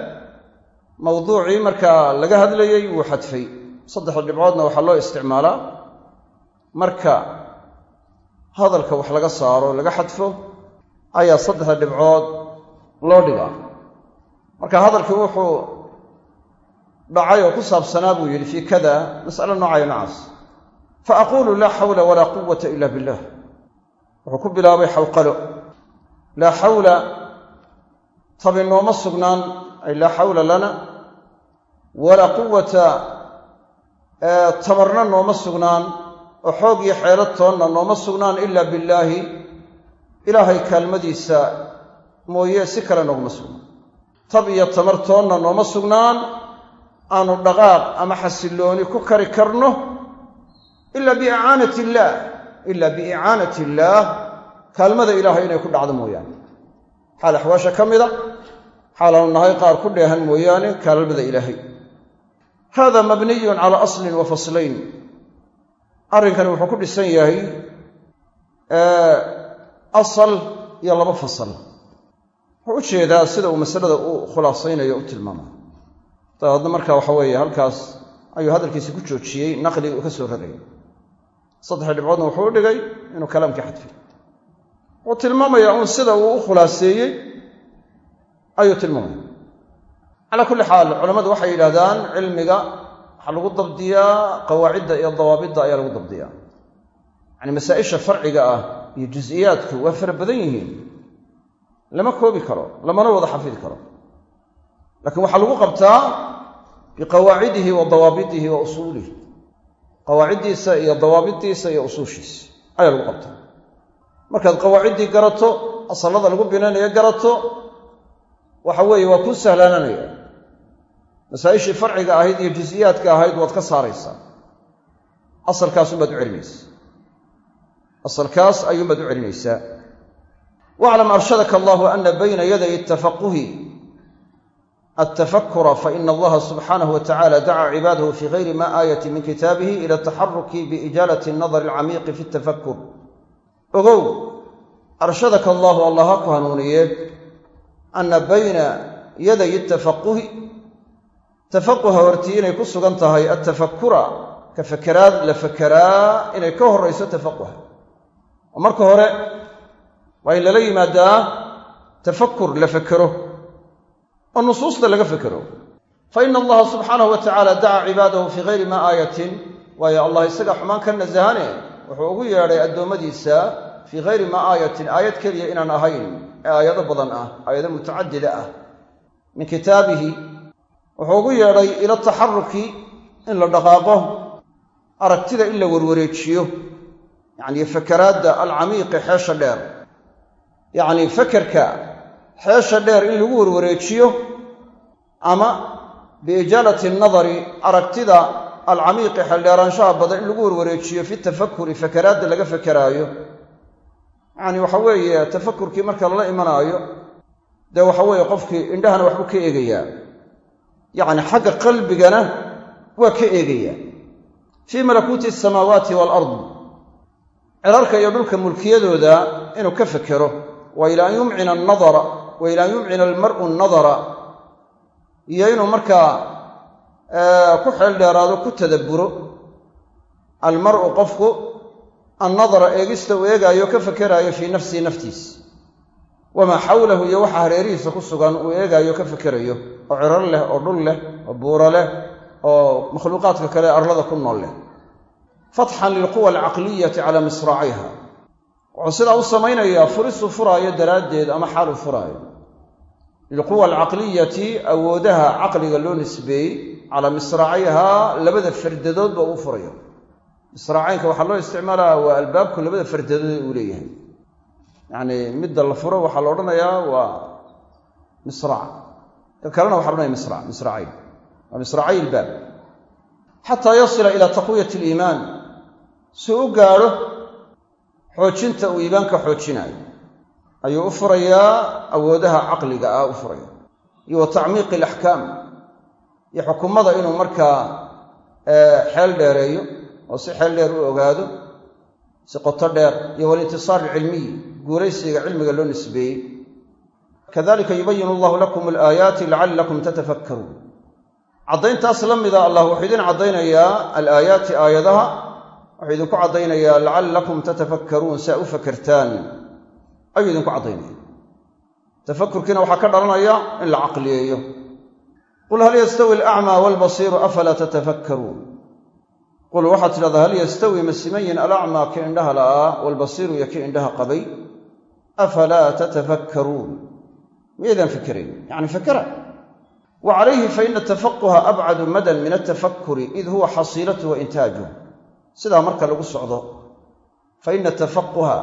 mawduucii markaa laga hadlayey wuu xadfay. Saddexda dhibcoodna waxaa loo isticmaalaa. Marka hadalka wax laga saaro laga xadfo ayaa saddexda dhibcood loo dhigaa. Marka hadalkii wuxuu dhacay oo ku saabsanaa buu yidhi fii kada mas'alo noocayo nocaas fa aquulu laa xawla walaa quwata ila billah. Wuxuu ku bilaabay xawqalo laa xawla tabi nooma sugnaan ay laa xawla lana. Walaa quwata tabarna nooma sugnaan oo xoog iyo xeelad toonna nooma sugnaan ilaa billaahi. Ilaahay kaalmadiisa mooye si kale nooguma sugnaan tab iyo tamar toonna nooma sugnaan aanu dhaqaaq ama xasillooni ku kari karno ilaa biicaanati illaah ilaa biicaanati illaah kaalmada ilaahay inay ku dhacdo mooyaane. Xaal axwaasha ka mida xaalaanu nahay qaar ku dheehan mooyaane kaalmada ilaahay. Hada mabniyun cala aslin wa faslayn arrinkani wuxuu ku dhisan yahay asal iyo laba fasal. Wuxuu u jeedaa sida uu masalada u khulaasaynayo u tilmaamay dabeedna marka waxa weeye halkaas ayuu hadalkiisi ku joojiyey naqligii uu ka soo rarayay saddexda dhibcoodna wuxuu u dhigay inuu kalaamkii xadfiy wuxuu tilmaamayaa uun sida uu u khulaaseeyey ayuu tilmaamaya. Calaa kulli xaal culammadu waxay yidhahdaan cilmiga waxaa lagu dabdiyaa qawaacidda iyo dawaabidda ayaa lagu dabdiyaa. Yacni masaa'isha farciga ah iyo juz'iyaadku waa fara badan yihiin. Lama koobi karo lamana wada xafidi karo. Laakiin waxaa lagu qabtaa biqawaacidihi wa dawaabidihi wa usuulihi. Qawaaciddiisa iyo dawaabiddiisa iyo usuushiisa ayaa lagu qabtaa. Markaad qawaaciddii garato asallada lagu binaynayo garato waxa weeye waa kuu sahlaananaya masaa'ishii farciga ahayd iyo juz'iyaadka ahayd waad ka saaraysaa. Asalkaasunbaad u celinaysa. Asalkaas ayuunbaad u celinaysaa waclam arshadaka allahu ana bayna yaday tafaquhi altafakura faina allaha subxaanahu wa tacala dacaa cibaadahu fi gayri ma aayati min kitaabihi ila ataxaruki biijaalati annadari alcamiiqi fi tafakur ogow arshadaka allahu allah ku hanuuniye ana bayna yaday tafaquhi tafaquha hortii inay ku sugan tahay altafakura ka fakeraad la fakeraa inay ka horayso tafaquha oo marka hore waa in lala yimaadaa tafakur la fekero oo nusuusta laga fekero fa ina allaha subxaanahu wa tacaala dacaa cibaadahu fii gayri maa aayatin. Waayo allah isaga xumaan ka nasahane wuxuu ugu yeedhay addoommadiisa fii gayri maa aayatin aayad keliya inaan ahayn ee aayado badan ah aayado mutacadida ah. Min kitaabihi wuxuu ugu yeedhay ila taxaruki in la dhaqaaqo aragtida in la warwareejiyo yacnii fakaraadda alcamiiqi xeesha dheer. Yacni fakerka xeesha dheer in lagu warwareejiyo ama biijaalati nadari aragtida alcamiiqi xeeldheeraanshaha badan in lagu warwareejiyo fi tafakuri fakeraadda laga fakeraayo yacni waxa weeye tafakurkii marka lala imanaayo dee waxa weeye qofkii indhahana waxbuu ka eegayaa yacni xagga qalbigana waa ka eegayaa fii malakuuti asamaawaati waalard cirarka iyo dhulka mulkiyadooda inuu ka fekero wa ila an yumcina anadara wa ila an yumcina almar'u nadara iyo inuu markaa ku xeeldheeraado ku tadabburo almar'u qofku annadara eegista uu eegaayo ka fekeraayo fii nafsihi naftiis wamaa xawlahu iyo waxa hareerihiisa ku sugan uu eegaayo ka fekerayo oo cirar leh oo dhul leh oo buuro leh oo makhluuqaadka kale arlada ku nool leh. Fatxan lilquwa alcaqliyati calaa misraacayha wuxuu sidaa u samaynayaa furisuu furaayo daraaddeed ama xaaluu furaayo. Lilquwa alcaqliyati awoodaha caqliga loo nisbeeyey calaa misraacayhaa labada fardadoodba uu furayo. Misraacaynka waxaa loo isticmaalaa waa albaabku labada fardadood uu leeyahay yacni midda la furo waxaa la odhanayaa waa misraac ka kalena waxa odhanaya misra misraacayn waa misraacay ilbaab xataa yasila ilaa taqwiyati aliimaan. Si u gaadho xoojinta uu iimaanka xoojinaayo. Ayuu u furayaa awoodaha caqliga ah u furaya iyo wa tacmiiqi alaxkaam. Iyo xukumada inuu markaa xeel dheereeyo oo si xeel dheer u ogaado si qoto dheer. Iyo walintisaar alcilmiy guulaysiga cilmiga loo nisbeeyey. Kadalika yubayinu allahu lakum alaayaati lacallakum tatafakkaruun. Caddayntaas la mida allah wuxuu idin caddaynayaa alaayaati aayadaha wuxuu idinku caddaynayaa lacallakum tatafakkaruun si u fakertaan ayuu idinku caddaynaya tafakurkiina waxaa ka dhalanaya in la caqliyeeyo. Qul hal yastawi alacmaa waalbasiiru afalaa tatafakkaruun? Qul waxaad tidhahdaa hal yastawi ma simanyin alacmaa kii indhaha la'aa waalbasiiru iyo kii indhaha qabay afalaa tatafakkaruun miyaydaan fikerayn yacni fakera wa calayhi faina tafaquha abcadu madan min altafakuri id huwa xasiilatu wa intaajuh sidaa marka lagu socdo faina tafaquha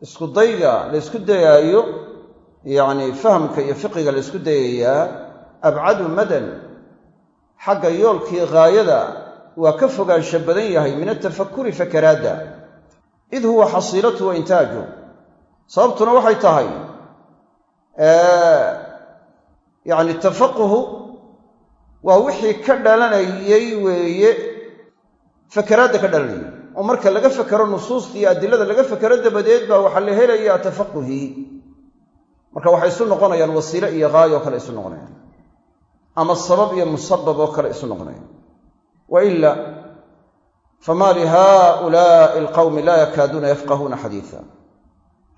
isku dayga la ysku dayaayo yacni fahamka iyo fiqiga la ysku dayayaa abcadu madan xagga yoolkii ghaayada waa ka fogaansha badan yahay min altafakuri fakaraadda id huwa xasiilatu wa sababtuna waxay tahay yacni tafaquhu waa wixii ka dhalanayey weeye fakaraadda ka dhalanayay. Oo marka laga fekero nusuusta iyo adilada laga fekero dabadeed baa waxaa la helayaa tafaquhii marka waxay isu noqonayaan wasiile iyo gaayo oo kale isu noqonayaan. Ama sabab iyo musabab oo kale isu noqonayaan. Wa ila fama lihaulaai alqawmi laa yakaaduuna yafqahuuna xadiisa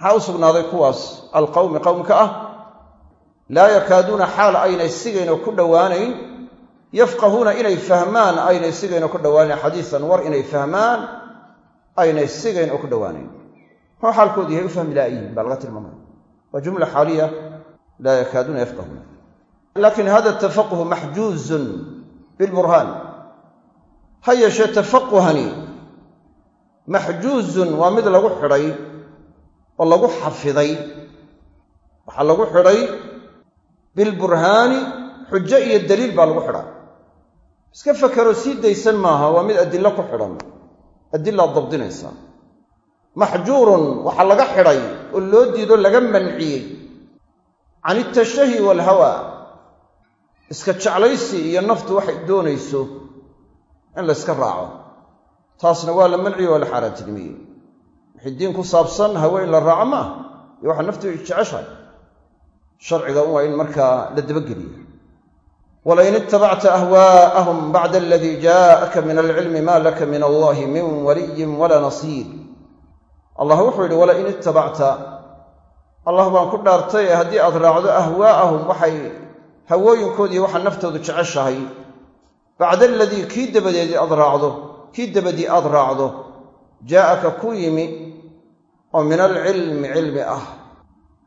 maxaa u sugnaaday kuwaas? Alqawmi qowmka ah. Laa yakaaduuna xaal aynay sigayn oo ku dhowaanayn. Yafqahuuna inay fahmaan aynay sigayn oo ku dhowaanayn. Xadiisan war inay fahmaan aynay sigayn oo ku dhowaanayn. Muxuu xaalkoodu yahay u fahmi laayihin baa laga tilmaamaya waa jumla xaaliya laa yakaaduuna yafqahuuna. Lakin hada tafaquhu maxjuuzun bilburhaan. Ha yeeshee tafaquhani maxjuuzun waa mid lagu xidhay oo lagu xafiday waxaa lagu xidhay bilburhaani xujo iyo daliil baa lagu xidhaa. Iska fakeroo sii daysan maaha waa mid adilo ku xidhan adilaad dabdinaysaa. Maxjuurun waxaa laga xidhay oo loo diido laga manciyey. Can iltashahi waalhawa iska jeclaysi iyo naftu waxay doonayso in layska raaco. Taasna waa la manciyo waa la xaaraantinimiyey wixii diin ku saabsan hawe in la raaco maaha iyo waxa naftu jeceshahay. Sharciga waa in markaa la dabageliya walain itabacta ahwaa'ahum bacda aladii jaa'aka min alcilmi ma laka min allahi min waliyin walaa nasiir. Allah wuxuu yidhi walain itabacta allah baan ku dhaartay haddii aad raacdo ahwaa'ahum waxay hawooyinkoodii waxa naftoodu jeceshahay. Bacda aladii kii dabadeedii aad raacdo kii dabadii aad raacdo jaa'aka ku yimi oo min alcilmi cilmi ah.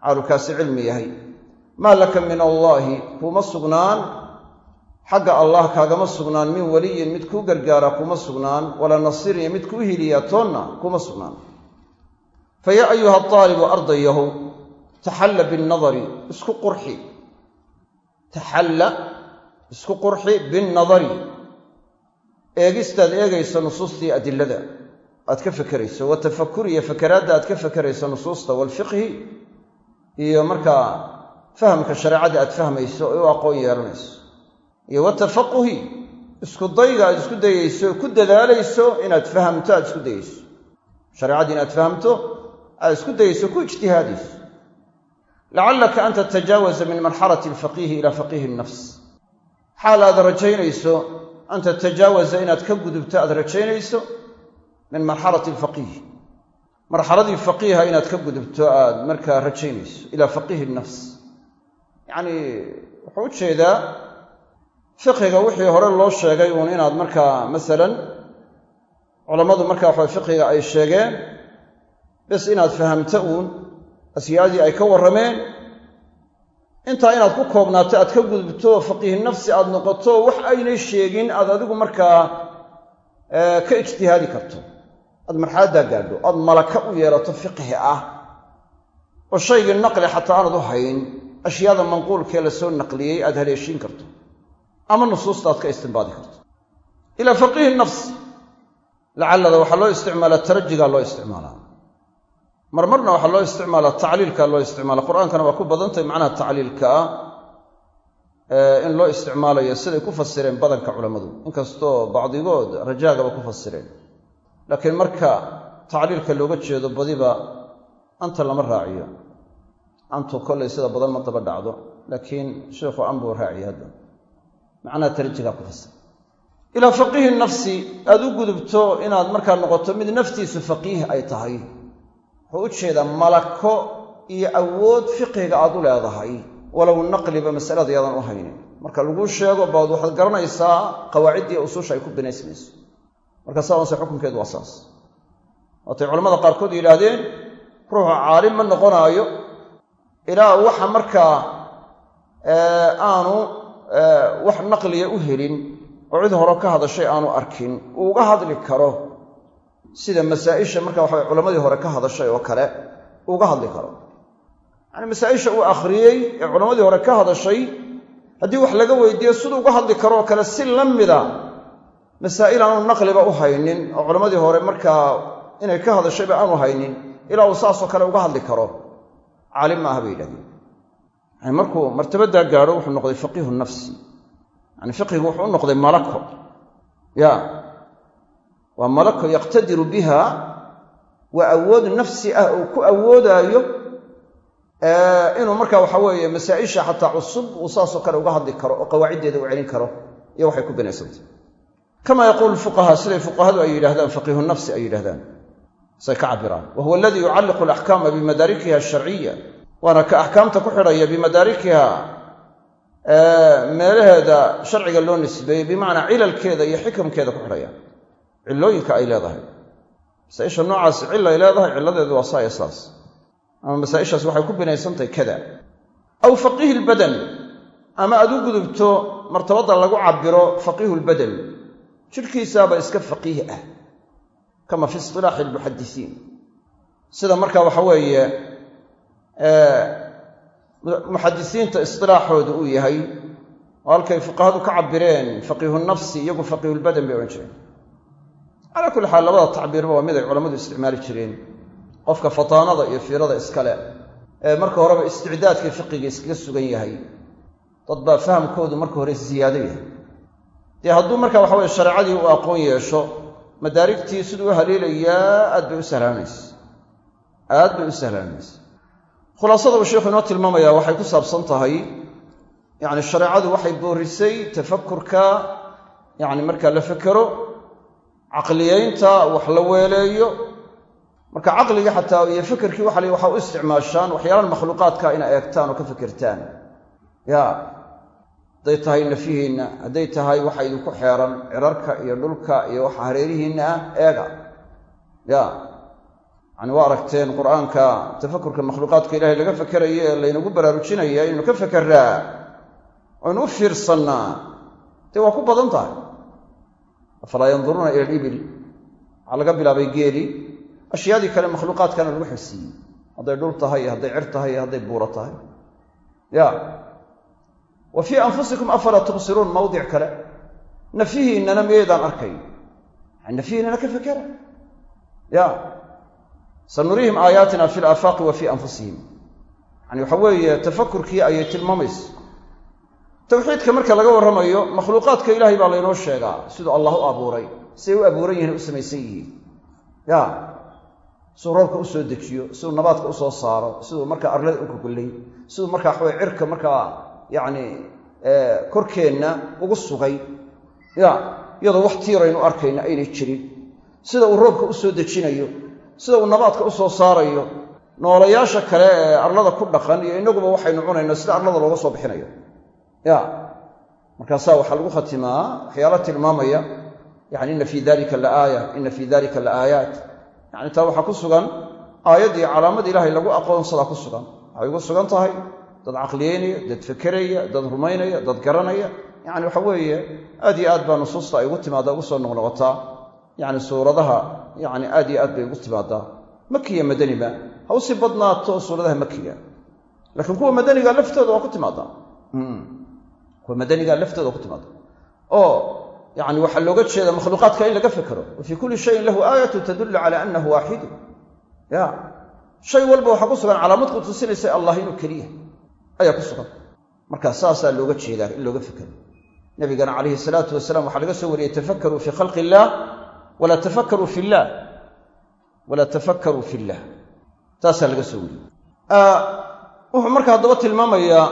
Caalukaasi cilmi yahay. Maa laka min allaahi kuuma sugnaan. Xagga allah kaagama sugnaan min weliyin mid kuu gargaara kuma sugnaan. Walaa nasiirin iyo mid kuu hiliyaa toonna kuma sugnaan. Fa yaa ayuha aalibu ardayahu taxalla binnadari isku qurxi. Taxalla isku qurxi binnadari. Eegistaad eegayso nusuustii adilada aad ka fekerayso wa tafakur iyo fakeraadda aad ka fekerayso nusuusta waalfiqhi iyo markaa fahamka shareecada aad fahmayso ee u aqoon yeelanayso. Iyo watafaquhi isku dayga aad isku dayayso ku dadaalayso inaad fahamto aad isku dayayso. Shareecadii inaad fahamto aad isku dayayso ku ijtihaadayso lacallaka an tatajaawaza min marxalati alfaqiihi ila faqiihi nafs xaal aad rajaynayso an tatajaawaza inaad ka gudubto aad rajaynayso min marxalati alfaqiih marxaladii faqiiha inaad ka gudubto aad markaa rajaynayso ilaa faqiihi nafs. Yacnii wuxuu u jeedaa fiqiga wixii hore loo sheegay uun inaad markaa masalan culammadu markaa waxa fiqiga ay sheegeen bes inaad fahamto uun asyaadii ay ka warrameen intaa inaad ku koobnaato aad ka gudubto faqiihi nafsi aad noqoto wax aynay sheegin aad adigu markaa ka ijtihaadi karto aad marxaladdaa gaadho aad malaka u yeelato fiqhi ah oo shaygii naqli xataa aanad u hayn ashyaada manquulkee la soo naqliyey aad haleeshiin karto ama nusuusta aad ka istinbaadi karto. Ilaa faqiihi nafs lacallada waxaa loo isticmaalaa tarajigaa loo isticmaalaa marmarna waxaa loo isticmaalaa tacliilkaa loo isticmaala. Qur'aankana waa ku badantahy macnaha tacliilkaa in loo isticmaalayo siday ku fasireen badanka culammadu. Inkastoo bacdigood rajaagaba ku fasireen laakiin marka tacliilka looga jeedo badiba anta lama raaciyo. Antu kollay sida badan ma daba dhacdo laakiin sheikhu an buu raaciya hadda. Macnaha tarajigaa ku fasir ilaa faqiihi nafsi aad u gudubto inaad markaa noqoto mid naftiisu faqiih ay tahay. Wuxuu u jeedaa malako iyo awood fiqiga aad u leedahay walow naqliba masalada yaadan u haynin. Marka laguu sheego baad waxaad garanaysaa qawaaciddii usuusha ay ku binaysmayso marka saanse xukunkeedu waa saas. Waatay culamada qaarkood yidhaahdeen ruuxa caalim ma noqonaayo. Ilaa waxa markaa aanu wax naqliya u helin oo cid hore ka hadashay aanu arkin uu uga hadli karo sida masaa'isha marka waxawa culammadii hore ka hadashay oo kale uuga hadli karo. Yacani masaa'isha uu akhriyey ee culammadii hore ka hadashay haddii wax laga weydiiyo siduu uga hadli karo oo kale si la mida masaa'il aanu naqliba u haynin oo culammadii hore markaa inay ka hadashayba aanu haynin ilaa uu saasoo kale uga hadli karo. Caalim ma aha bay yidhahdeen. Yani markuu martabaddaa gaadho wuxuu noqday faqiihu nafsi. Yani fiqigu wuxuu u noqday malako. Ya. Waa malako yaqtadiru biha waa awood nafsi ah uu ku awoodaayo inuu marka waxa weeye masaa'isha xataa cusub uu saasoo kale uga hadli karo oo qawaaciddeeda u celin karo iyo waxay ku binaysantay kama yaquulu fuqahaa siday fuqahadu ay yidhahdaan faqiihu nafsi ay yidhahdaan say ka cabiraan wa huwa aladii yucalliqu alaxkaama bimadaarikiha asharciya waana ka axkaamta ku xidhaya bimadaarikiha meelaheeda sharciga loo nisbeeyey bimacnaa cilalkeeda iyo xikamkeeda ku xidhaya cillooyinka ay leedahay masaa'isha noocaasi cilay leedahay cilladeedu waa saa saas ama masaa'ishaas waxay ku binaysantahay kada aw faqiihi lbadan ama aad u gudubto martabadda lagu cabiro faqiihu lbadan jidhkiisaaba iska faqiih ah kama fi istilaaxi almuxadisiin sida marka waxa weeye muxadisiinta istilaaxoodu uu yahay oo halkay fuqahadu ka cabireen faqiihu nafsi iyagu faqiihulbadan bay odhan jireen. Calaa kulli xaal labada tacbiirba waa mid ay culammadu isticmaali jireen qofka fataanada iyo fiirada iskale. Ee marka horeba isticdaadkii fiqiga iskaga sugan yahay dad baa fahamkoodu marka hore ziyaado yahay dee hadduu marka waxa weye shareecadii uu aqoon yeesho madaarigtii siduu u haleelayaa aad bay u sahlaanaysa aad bay u sahlaanaysa khulaasada uu sheikhu inoo tilmaamayaa waxay ku saabsan tahay yacni shareecadu waxay boorisay tafakurka yacni marka la fekero caqliyeynta wax la weeleeyo. Marka caqligii xataa iyo fekerkii waxa la waxaa u isticmaashaan waxyaalaan makhluuqaadka ina eegtaan oo ka fekertaan ya hadday tahay nafyihiinna hadday tahay waxa idinku xeeran cirarka iyo dhulka iyo waxa hareerihiinna ah eega. Ya. Yani waa aragteen qur'aanka tafakurka makhluuqaadka ilahay laga fekerayo ee laynagu baraarujinaya inaynu ka fekeraa aynu u fiirsannaa. Dee waa ku badan tahay. Afalaa yanduruuna ila alibil. Waxaa laga bilaabay geeli. Ashyaadii kale makhluuqaadkana lagu xigsiiyey hadday dhul tahay iyo hadday cir tahay iyo hadday buuro tahay. Ya wa fii anfusikum afalaa tubsiruun mawdic kale. Nafyihiinana miyaydaan arkayn nafyihiinana ka fekera ya sanuriihim aayaatina fi laafaaqi wa anfusihim. Yani waxa weeye tafakurkii ayay tilmaamaysa. Tawxiidka marka laga warramayo makhluuqaadka ilaahay baa laynoo sheegaa. Siduu allah u abuuray siday u abuuran yihiin u samaysan yihiin. Ya siduu roobka u soo dejiyo siduu nabaadka u soo saaro siduu markaa arlada u gogollay siduu markaa waxaweye cirka markaa yacni korkeenna ugu sugay. Ya iyadoo wax tiiraynu arkayna aynay jirin. Sida uu roobka u soo dejinayo sida uu nabaadka u soo saarayo noolayaasha kale ee arlada ku dhaqan iyo innaguba waxaynu cunayno sida arlada looga soo bixinayo. Ya markaasaa waxaa lagu khatimaa waxyaala tilmaamaya yani ina fii dalika laaaya ina fii dalika laaayaat yani taa waxaa ku sugan aayaddii calaamad ilaahay lagu aqoonsadaa ku sugan. Waxay ugu sugan tahay dad caqliyeynaya dad fekeraya dad rumaynaya dad garanaya. Yani waxa weeye aad iyo aad baa nusuusta ay ugu timaaddaa ugu soo noqnoqotaa. Yani suuradaha yani aad iyo aad bay ugu timaadaa. Makiya madaniba ha u sii badnaato suuradaha makiga laakiin kuwa madaniga laftooda waa ku timaadaa. Kuwa madaniga laftooda waa ku timaada oo yani waxaa looga jeeda makhluuqaadka in laga fekero wa fii kulli shayin lahu aayatu tadullu cala annahu waaxidu ya shay walba waxaa ku sugan calaamad ku tusinaysa allah inuu keliya ayaa ku sugan. Marka saasaa looga jeedaa in looga fekero nabigana calayhi salaatu wasalaam waxaa laga soo wariyey tafakaruu fii khalqi illaah walaa tafakaruu fi illaah walaa tafakaruu fi illaah taasaa laga soo wariyey. Wuxuu marka haddaba tilmaamayaa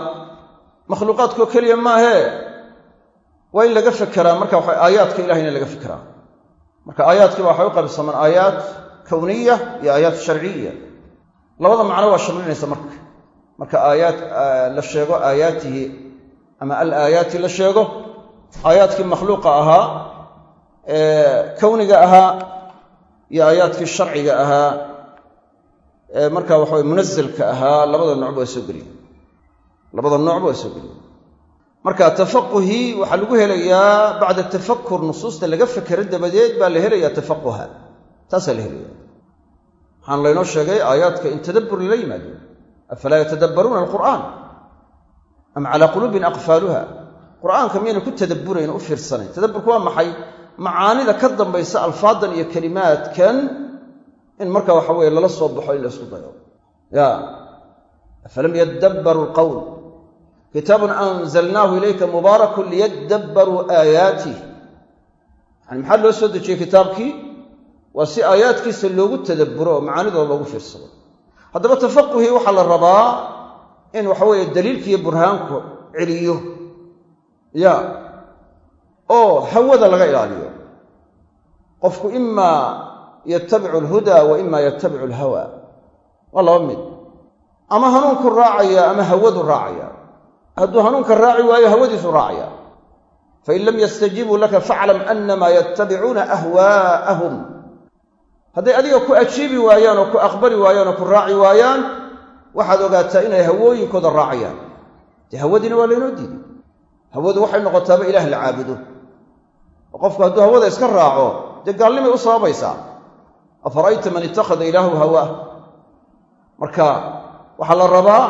makhluuqaadkoo keliya maahee waa in laga fekeraa marka waxa aayaadka ilahayna laga fekeraa marka aayaadkiiba waxay u qaybsamaan aayaat kowniya iyo aayaat sharciya labada macno waa shamlinaysa marka marka aayaat la sheego aayaatihi ama alaayaati la sheego aayaadkii makhluuqa ahaa ee kowniga ahaa iyo aayaadkii sharciga ahaa ee marka waxaway munazalka ahaa labada noocba waa soo geliya labada noocba waa soo geliya marka tafaquhii waxaa lagu helayaa bacda tafakur nusuusta laga fekero dabadeed baa la helayaa tafaquha taasaa la helaya waxaan laynoo sheegay aayaadka in tadabbur lala yimaado afalaa yatadabbaruuna alqur'aan? Am calaa quluubin aqfaaluha qur'aanka miyayna ku tadabburayn u fiirsanayn? Tadabburku waa maxay? Macaanida ka dambaysa alfaadan iyo kelimaadkan in marka waxa weye lala soo baxo in la ysku dayo. Ya afalam yadabbaruu alqowl kitaabun anzalnaahu ilayka mubaarakun liyadabbaruu aayaatih yani maxaa loo soo dejiyey kitaabkii? Waa si aayaadkiisa loogu tadabburo oo macaanidooda loogu fiirsado haddaba tafaquhii waxaa la rabaa in waxa weeye daliilkiiyo burhaanku celiyo. Ya. Oo hawada laga ilaaliyo. Qofku imaa yatabicu alhudaa wa imaa yatabicu alhawa. Waa laba mid. Ama hanuunku raacaya ama hawadu raacaya. Hadduu hanuunka raaci waayo hawadiisu raacaya. Fain lam yastajiibuu laka faclam annamaa yattabicuuna ahwaa'ahum hadday adiga ku ajiibi waayaan oo ku aqbali waayaan oo ku raaci waayaan waxaad ogaataa inay hawooyinkooda raacayaan. Dee hawadiina waa laynoo diiday hawadu waxay noqotaaba ilaah la caabudo. Oo qofku hadduu hawada iska raaco dee gaalnimay u sababaysaa? Afara'ayta man ittakhada ilaahu hawaah marka waxaa la rabaa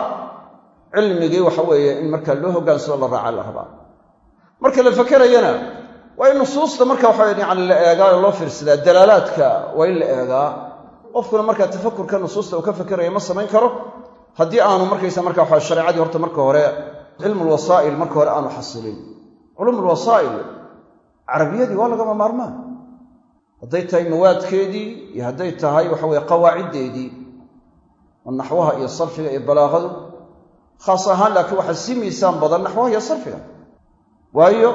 cilmigii waxa weeye in markaa loo hoggaansado la raaca la rabaa. Marka la fakerayana waa nusuusta marka waxa yani la eegaa oo loo fiirsadaa dalaalaadka waa in la eegaa. Qofkuna markaa tafakurka nusuusta uu ka fakeraya ma samayn karo. Haddii aanu markaysa marka waxa shareecadii horta marka hore cilmulwasaa'il marka hore aanu xasilin. Culumulwasaa'il carabiyadii waa lagama maarmaan. Hadday tahay mawaadkeedii iyo hadday tahay waxa weye qawaaciddeedii oo naxwaha iyo sarfiga iyo balaaqadu khaas ahaan laakiin waxaa sii miisaan badan naxwaha iyo sarfiga. Waayo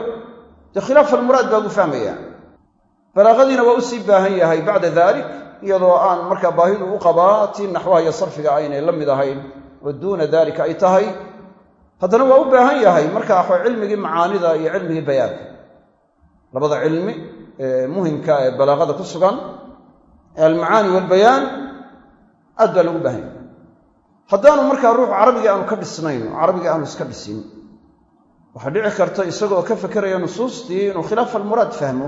dee khilaaf almuraad baa gu fahmayaa. Balaaqadiina waa u sii baahan yahay bacda dalik iyadoo aan markaa baahidu u qabaa tii naxwaha iyo sarfiga aynay la mid ahayn oo duuna dalika ay tahay. Haddana waa u baahan yahay marka waxa cilmigii macaanida iyo cilmigii bayaanka. Labada cilmi ee muhimka ee balaaqada ku sugan ee almacaani waalbayaan aad baa lagu baahan yahay. Haddaanu markaa ruux carabigii aanu ka dhisnayn oo carabigii aanu iska dhisin waxaa dhici karta isagoo ka fekeraya nusuustii inuu khilaaf almuraad fahmo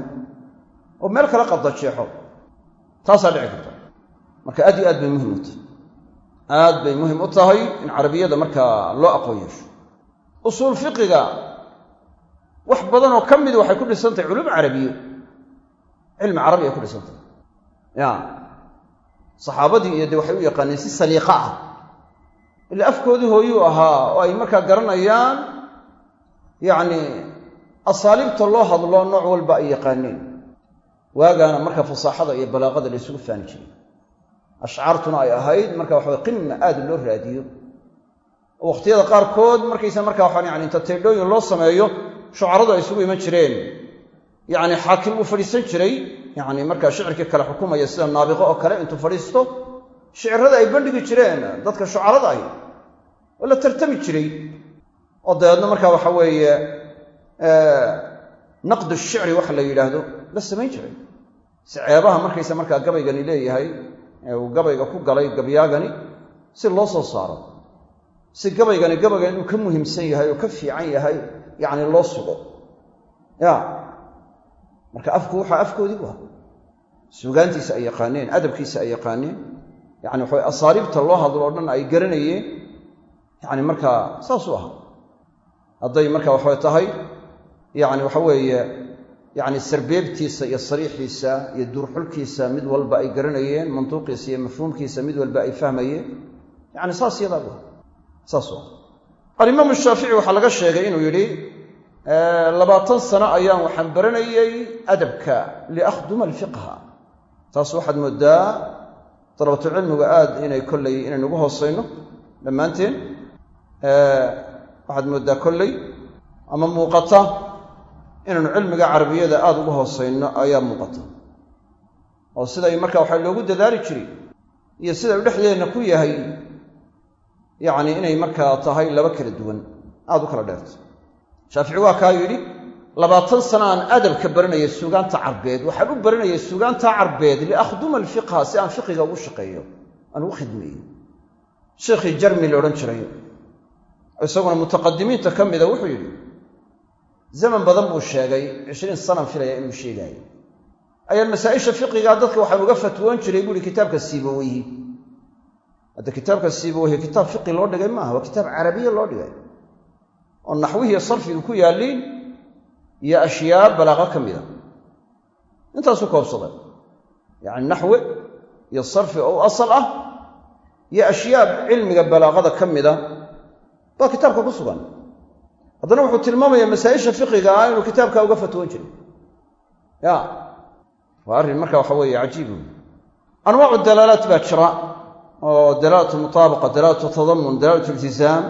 oo meel kala qadajeexo taasaa dhici karta. Marka aad iyo aad bay muhiim u tahay. Aad bay muhiim u tahay in carabiyada markaa loo aqoon yeesho. Usuul fiqiga wax badan oo ka midi waxay ku dhisantahay culum carabiyo cilmi carabi ay ku dhisantahay ya. Saxaabadii iyo dee waxay u yaqaaneen si saliiqa ah. Ila afkoodii hooyuu ahaa oo ay markaa garanayaan yacni asaaliibta loo hadlo nooc walba ay yaqaaneen. Waagaana marka fasaaxada iyo balaaqada la ysugu faani jiray. Ashcaartuna ay ahayd marka waxawa qima aad loo raadiyo. Wakhtiyada qaarkood markaysa marka waxaan yani inta teedhooyin loo sameeyo shucaradu ay isugu iman jireen. Yacni xaakim uu fadhiisan jiray. Yacni markaa shicirkii kale xukumaya sida naabiqo oo kale intuu fadhiisto shicirada ay bandhigi jireen dadka shucarada ahi oo la tartami jiray oo dabeedna markaa waxa weeye naqdu shicri waxa la yidhaahdo la samayn jiray. Si ceebaha markaysa markaa gabaygani leeyahay ee uu gabayga ku galay gabyaagani si loo soo saaro. Si gabaygani gabaygan inuu ka muhiimsan yahay oo ka fiican yahay yacni loo sugo. Ya. Marka afku waxaa afkoodii bu aha. Suugaantiisa ay yaqaaneen adabkiisa ay yaqaaneen yani waxa asaaliibta loo hadlo o dhan ay garanayeen yani markaa saasuu ahaa hadday marka waxay tahay yani waxa weeye yani sarbeebtiisa iyo sariixiisa iyo duurxulkiisa mid walba ay garanayeen mantuuqiisa iyo mafhuumkiisa mid walba ay fahmayeen. Yani saas yadaa aha alimaamu shaafici waxaa laga sheegay inuu yidhi labaatan sano ayaan waxaan baranayey adabka liakhduma alfiqha. Taas waxaad mooddaa dalabatulcilmigu aad inay kolley inaynu ugu hoosayno dhammaanteen waxaad mooddaa kolley ama muuqata? Inaynu cilmiga carabiyada aada ugu hoosayno ayaa muuqata. Oo siday marka waxaa loogu dadaali jiray iyo siday u dhexdeenna ku yahay yacni inay markaa tahay laba kala duwan aada u kala dheerto. Shaafici waa kaa yidhi labaatan sano aan adabka baranaya suugaanta carbeed waxaan u baranayay suugaanta carbeed liakhduma alfiqha si aan fiqiga ugu shaqeeyo aan ugu khidmeeyo. Sheikhii jarmi la odhan jiray isaguna mutaqadimiinta ka mida wuxuu yidhi zaman badan buu sheegay cishriin sanan filaya inuu sheegaayo. Ayaan masaa-isha fiqiga dadka waxaan uga fatwoon jiray buuhi kitaabka siibaweyhi hadda kitaabka siibaweyhi kitaab fiqi loo dhigay maaha waa kitaab carabiya loo dhigay oo naxwihiiyo sarfigu ku yaalliin iyo ashyaa balaaqo ka mida. Intaasuu koobsaday. Yacni naxwe iyo sarfi oo u asal ah iyo ashyaa cilmiga balaaqada ka mida baa kitaabka ku sugan. Haddana wuxuu tilmaamayaa masaa-isha fiqiga ah inuu kitaabkaa uga fatwoon jiray. Ya. Waa arrin marka waxa weeye cajiibu anwaacu dalaalaat baa jira oo dalaalatu mutaabaqa dalaalatu tadamun dalaalatu iltizaam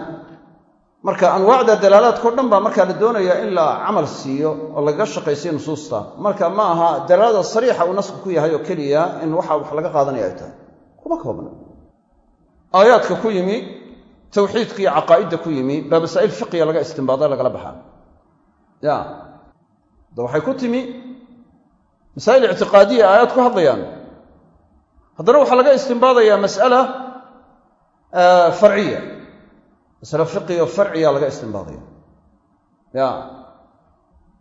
marka anwaacda dalaalaadkao dhan baa markaa la doonayaa in la camal siiyo oo lagaga shaqaysiyo nusuusta. Marka ma aha dalaalada sariixa uu nasku ku yahay oo keliya in waxa wax laga qaadanaya ay tahay. Kuma koobna aayaadka ku yimi tawxiidka iyo caqaa'idda ku yimi baa masaa'il fiqiga laga istimbaada lagala baxaa. Ya. Da waxay ku timi masaa'il ictiqaadiya aayaad ku hadlayaan. Haddana waxaa laga istimbaadayaa mas'ala farciya. Masale fiqiga farciya laga istimbaadaya. Ya.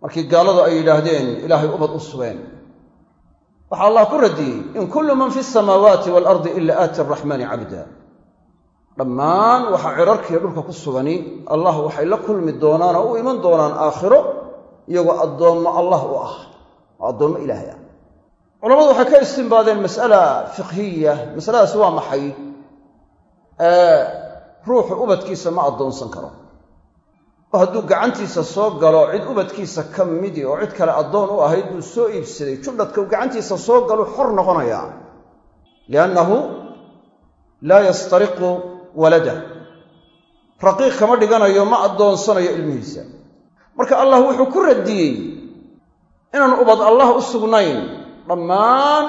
Markii gaaladu ay yidhaahdeen ilaahay ubad u sugeen. Waxaa allah ku radiyey in kullu man fi samaawaati waalardi ila aati araxmaani cabda dhammaan waxaa cirarkiiyo dhulka ku sugani allah waxay la kulmi doonaan oo u iman doonaan aakhiro iyagoo addoommo allah u ah oo addoommo ilaahay ah. Culamadu waxay ka istimbaadeen mas'ala fiqhiya masaladaasi waa maxay? Ruuxu ubadkiisa ma addoonsan karo. Hadduu gacantiisa soo galo cid ubadkiisa ka midi oo cid kale addoon u ahayd buu soo iibsaday. Judhadka uu gacantiisa soo galu xor noqonayaa. Liannahu laa yastariqu waladah raqiiq kama dhiganayo ma addoonsanayo ilmihiisa. Marka allah wuxuu ku radiyey inaan ubad allah u sugnayn dhammaan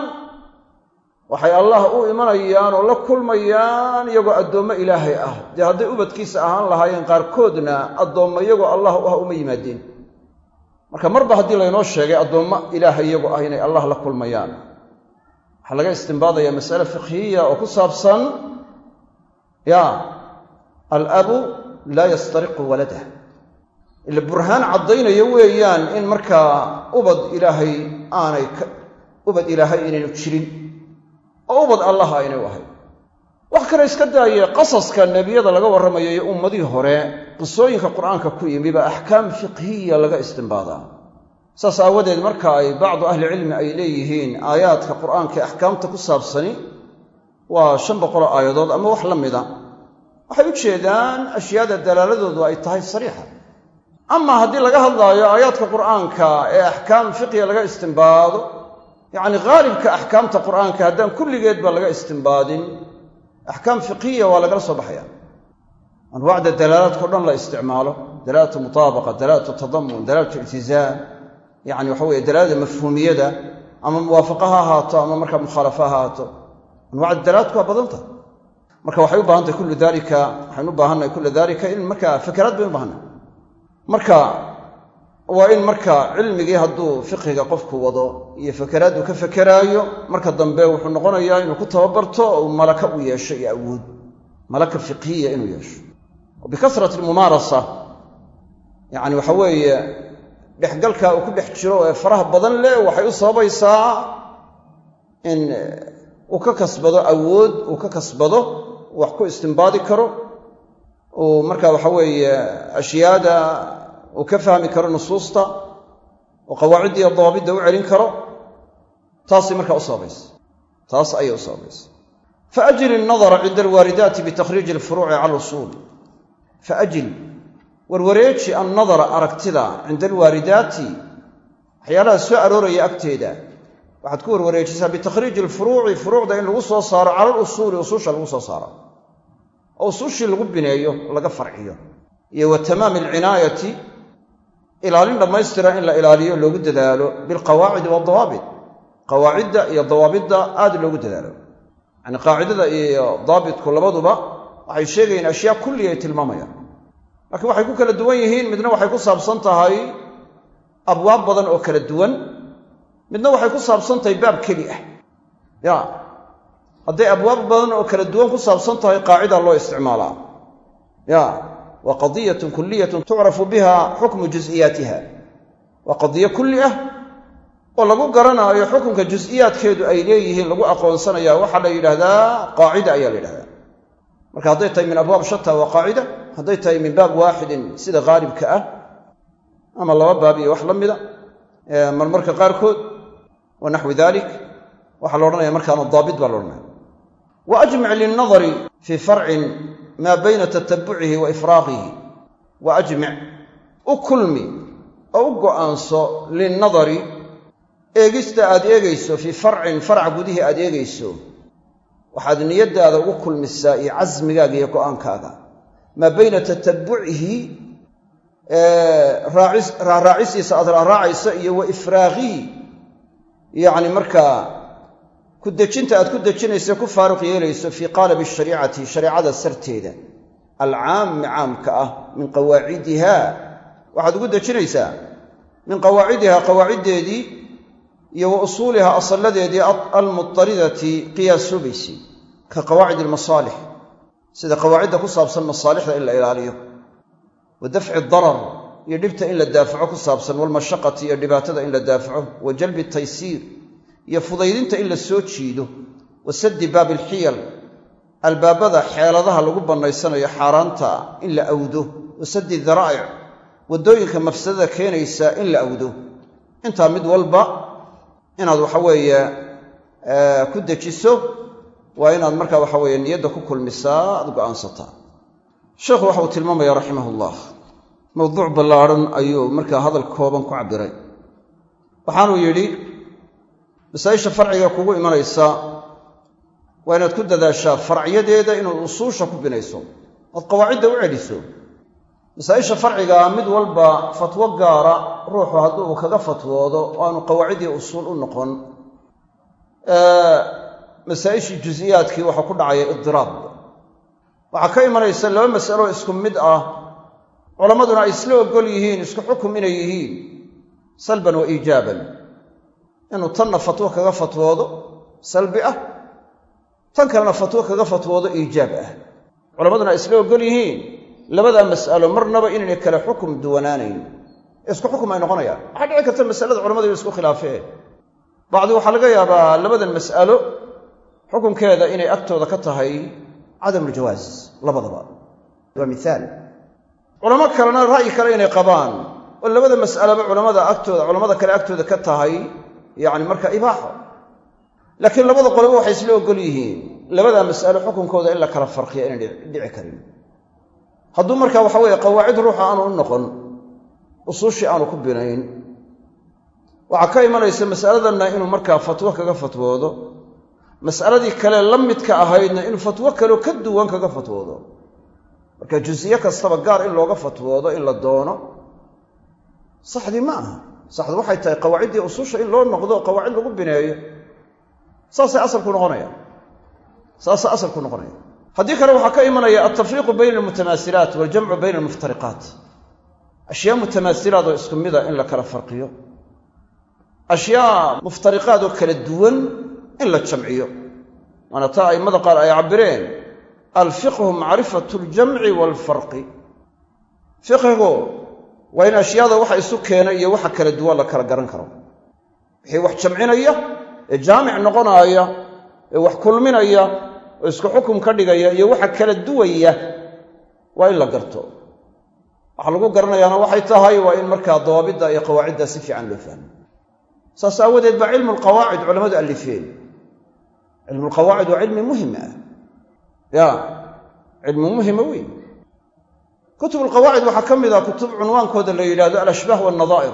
waxay allah u imanayaan oo la kulmayaan iyagoo addoommo ilaahay ah. Dee hadday ubadkiisa ahaan lahaayeen qaarkoodna addoommo iyagoo allah u ah uma yimaadeen. Marka marba haddii laynoo sheegay addoommo ilaahay iyagoo ah inay allah la kulmayaan. Waxaa laga istimbaadayaa mas'ale fiqhiya oo ku saabsan ya alabu laa yastariqu waladah ila burhaan caddaynaya weeyaan in markaa ubad ilaahay aanay ubad ilaahay inaynu jirin oo ubad allah aynay u ahay wax kale iska daaye qasaska nebiyada laga warramayo iyo ummadii hore qisooyinka qur'aanka ku yimi baa axkaam fiqhiya laga istimbaadaa saas aawadeed marka ay bacdu ahlicilmi ay leeyihiin aayaadka qur'aanka ee axkaamta ku saabsani waa shan boqoloo aayadood ama wax la mida waxay u jeedaan ashyaada dalaaladoodu ay tahay sariixa. Ama haddii laga hadlaayo aayaadka qur'aanka ee axkaam fiqhiya laga istimbaado yacni haalibka axkaamta qur'aanka haddaan kulligeedba laga istimbaadin axkaam fiqhiya waa lagala soo baxaya. Anwaacda dalaalaadkao dhan la isticmaalo dalaalatu mutaabaqa dalaalatu tadamun dalaalatu iltizaam yacni waxa weye dalaalada mafhuumiyada ama muwaafaqa ha ahaato ama markaa mukhaalafa ha ahaato anwaacda dalaalaadku waa badanta marka waxay u baahantahay kullu dalika waxaynu u baahannahay kulla dalika in markaa fakeraad baynu ubahannahay marka waa in marka cilmigii hadduu fiqhiga qofku wado iyo fakeraaddu ka fekeraayo marka dambe wuxuu noqonayaa inuu ku tababarto oo uu malaka u yeesho iyo awood. Malaka fiqhiya inuu yeesho. Bikasrati almumaarasa yacni waxa weeye dhexgalka uu ku dhex jiro ee faraha badan leh waxay u sababaysaa in uu ka kasbado awood uu ka kasbado wax ku istimbaadi karo uu marka waxa weeye ashyaada uu ka fahmi karo nusuusta oo qawaacidda iyo dawaabidda u celin karo taasay markaa u sababaysa taas ayay u sababaysa faajil innadara cinda alwaaridaati bitakriiji alfuruuci cala usuul faajil warwareeji annadara aragtida cinda alwaaridaati waxyaalaha soo arooraya agteeda. Waxaad ku warwareejisaa bitakriiji alfuruuci furuucda in lagu soo saaro cala alusuuli usuusha lagu soo saaro oo usuushii lagu bineeyo laga farciyo. Iyo wa tamaami alcinaayati ilaalin dhammaystiran in la ilaaliyo loogu dadaalo bilqawaacidi waadawaabit qawaacidda iyo dawaabidda aad loogu dadaalo. Yacni qaacidada iyo daabitku labaduba waxay sheegayaan ashyaa kulliya ay tilmaamayaan. Laakiin waxay ku kala duwan yihiin midna waxay ku saabsan tahay abwaab badan oo kala duwan midna waxay ku saabsan tahay baab keli ah. Ya hadday abwaab badan oo kala duwan ku saabsan tahay qaacida loo isticmaalaa. Ya wa qadiyatun kuliyatun tucrafu biha xukmu jusiyaatiha waa qadiyo kulli ah oo lagu garanaayo xukunka jusiyaadkeedu ay leeyihiin lagu aqoonsanaya waxaa la yidhaahdaa qaacida ayaa la yidhahdaa marka hadday tahay min abwaab shata waa qaacida hadday tahay min baab waaxidin sida haalibka ah ama laba baab iyo wax la mida marmarka qaarkood wa naxwi dalik waxaa la odhanaya markaana daabit baa la odhanaya wa ajmic linnadari fii farcin maa bayna tatabucihi wa ifraaqihi wa ajmic u kulmi oo u go'aanso linnadari eegista aad eegayso fii farcin farc gudihii aad eegayso waxaad niyaddaada ugu kulmisaa iyo casmigaaga iyo go'aankaaga. Maa bayna tatabucihi raaraacisiisa aad raaraacayso iyo wa ifraaqihi yacni markaa ku dejinta aad ku dejinayso ku faaruq yeelayso fii qaalabi shariicati shareecada sarteeda. Alcaami caamka ah min qawaacidiha. Waxaad ugu dejinaysaa min qawaacidiha qawaaciddeedii iyo wa usuuliha asalladeedii almutaridati qiyaasoobaysi ka qawaacid almasaalix. Sida qawaacidda ku saabsan masaalixda in la ilaaliyo. Wa dafci darar iyo dhibta in la daafaco ku saabsan walmashaqati iyo dhibaatada in la daafaco. Wa jalbi taysiir iyo fudaydinta in la soo jiido. Wa saddi baabi alxiyal albaabada xeeladaha lagu bannaysanayo xaaraanta in la awdo. Wa saddi daraa'ic waddooyinka mafsadada keenaysa in la awdo. Intaa mid walba inaad waxa weeye ku dejiso waa inaad markaa waxa weeye niyadda ku kulmisaa aad go'aansataa sheekhu waxa uu tilmaamaya raximahullah. Mawduuc ballaadhan ayuu markaa hadal kooban ku cabbiray. Waxaanuu yidhi masaa-isha farciga kugu imanaysa waa inaad ku dadaashaa faracyadeeda inaad usuusha ku binayso oad qawaacidda u celiso. Masaa-isha farcigaa mid walba fatwo gaara ruuxu hadduu kaga fatwoodo oo aanu qawaaciddii usuul u noqon. Masaa-ishii jusiyaadkii waxaa ku dhacaya idiraab waxaa ka imanaysa laba masalo isku mid ah. Culammaduna ay isla ogol yihiin isku xukum inay yihiin salban wa iijaaban inuu tanna fatwo kaga fatwoodo salbi ah tan kalena fatwo kaga fatwoodo iijaab ah. Culammaduna ay isla ogol yihiin labadaa mas'alo marnaba inaynay kale xukum duwanaanayn. Isku xukum ay noqonayaan. Waxaa dhici karta masalada culamadu ina isku khilaafeen. Bacdi waxaa laga yaabaa labadan mas'alo xukunkeeda inay agtooda ka tahay cadamu ljawaaz labadaba. Waa miaal culamo kalena ra'yi kale inay qabaan oo labada mas'alaba culamada agtooda culamada kale agtooda ka tahay yacni marka ibaaxo. Laakiin labada qoloba waxay isla ogol yihiin. Labadaa mas'alo xukunkooda in la kala farqiya inay dhici karin. Hadduu marka waxa weeye qawaacid ruuxa aanu u noqon usuushii aanu ku binayn waxaa ka imanaysa mas'aladanna inuu markaa fatwo kaga fatwoodo mas'aladii kale la midka ahaydna inuu fatwo kaleo ka duwan kaga fatwoodo marka jusiye kastaba gaar in looga fatwoodo in la doono saxdii ma aha saxdu waxay tahay qawaaciddii ususha in loo noqdo qawaacid lagu bineeyo. Saasay asalku noqonaya saasa asalku noqonaya haddii kale waxaa ka imanaya altafriiqu bayna almutamaasilaat waljamcu bayna almuftariqaat. Ashyaa mutamaasilaad oo isku mida in la kala farqiyo. Ashyaa muftariqaad oo kala duwan in la jamciyo. Waana taa a'immada qaar ay cabbireen alfiqhu macrifatu aljamci waalfarqi fiqhigu waa in ashyaada waxa isu keena iyo waxa kala duwan la kala garan karo. Wixii wax jamcinaya ee jaamic noqonaaya ee wax kulminaya oo isku xukum ka dhigaya iyo waxa kala duwaya waa in la garto. Waxa lagu garanayaana waxay tahay waa in markaa dawaabidda iyo qawaacidda si fiican loo fahmo. Saas aawadeed baa cilmu lqawaacid culammadu allifeen. Cilmu lqawaacid waa cilmi muhiim ah. Ya cilmi muhima wey kutub alqawaacid waxaa ka mid ah kutub cunwaankooda la yidhahdo alashbaah walnadaa'ir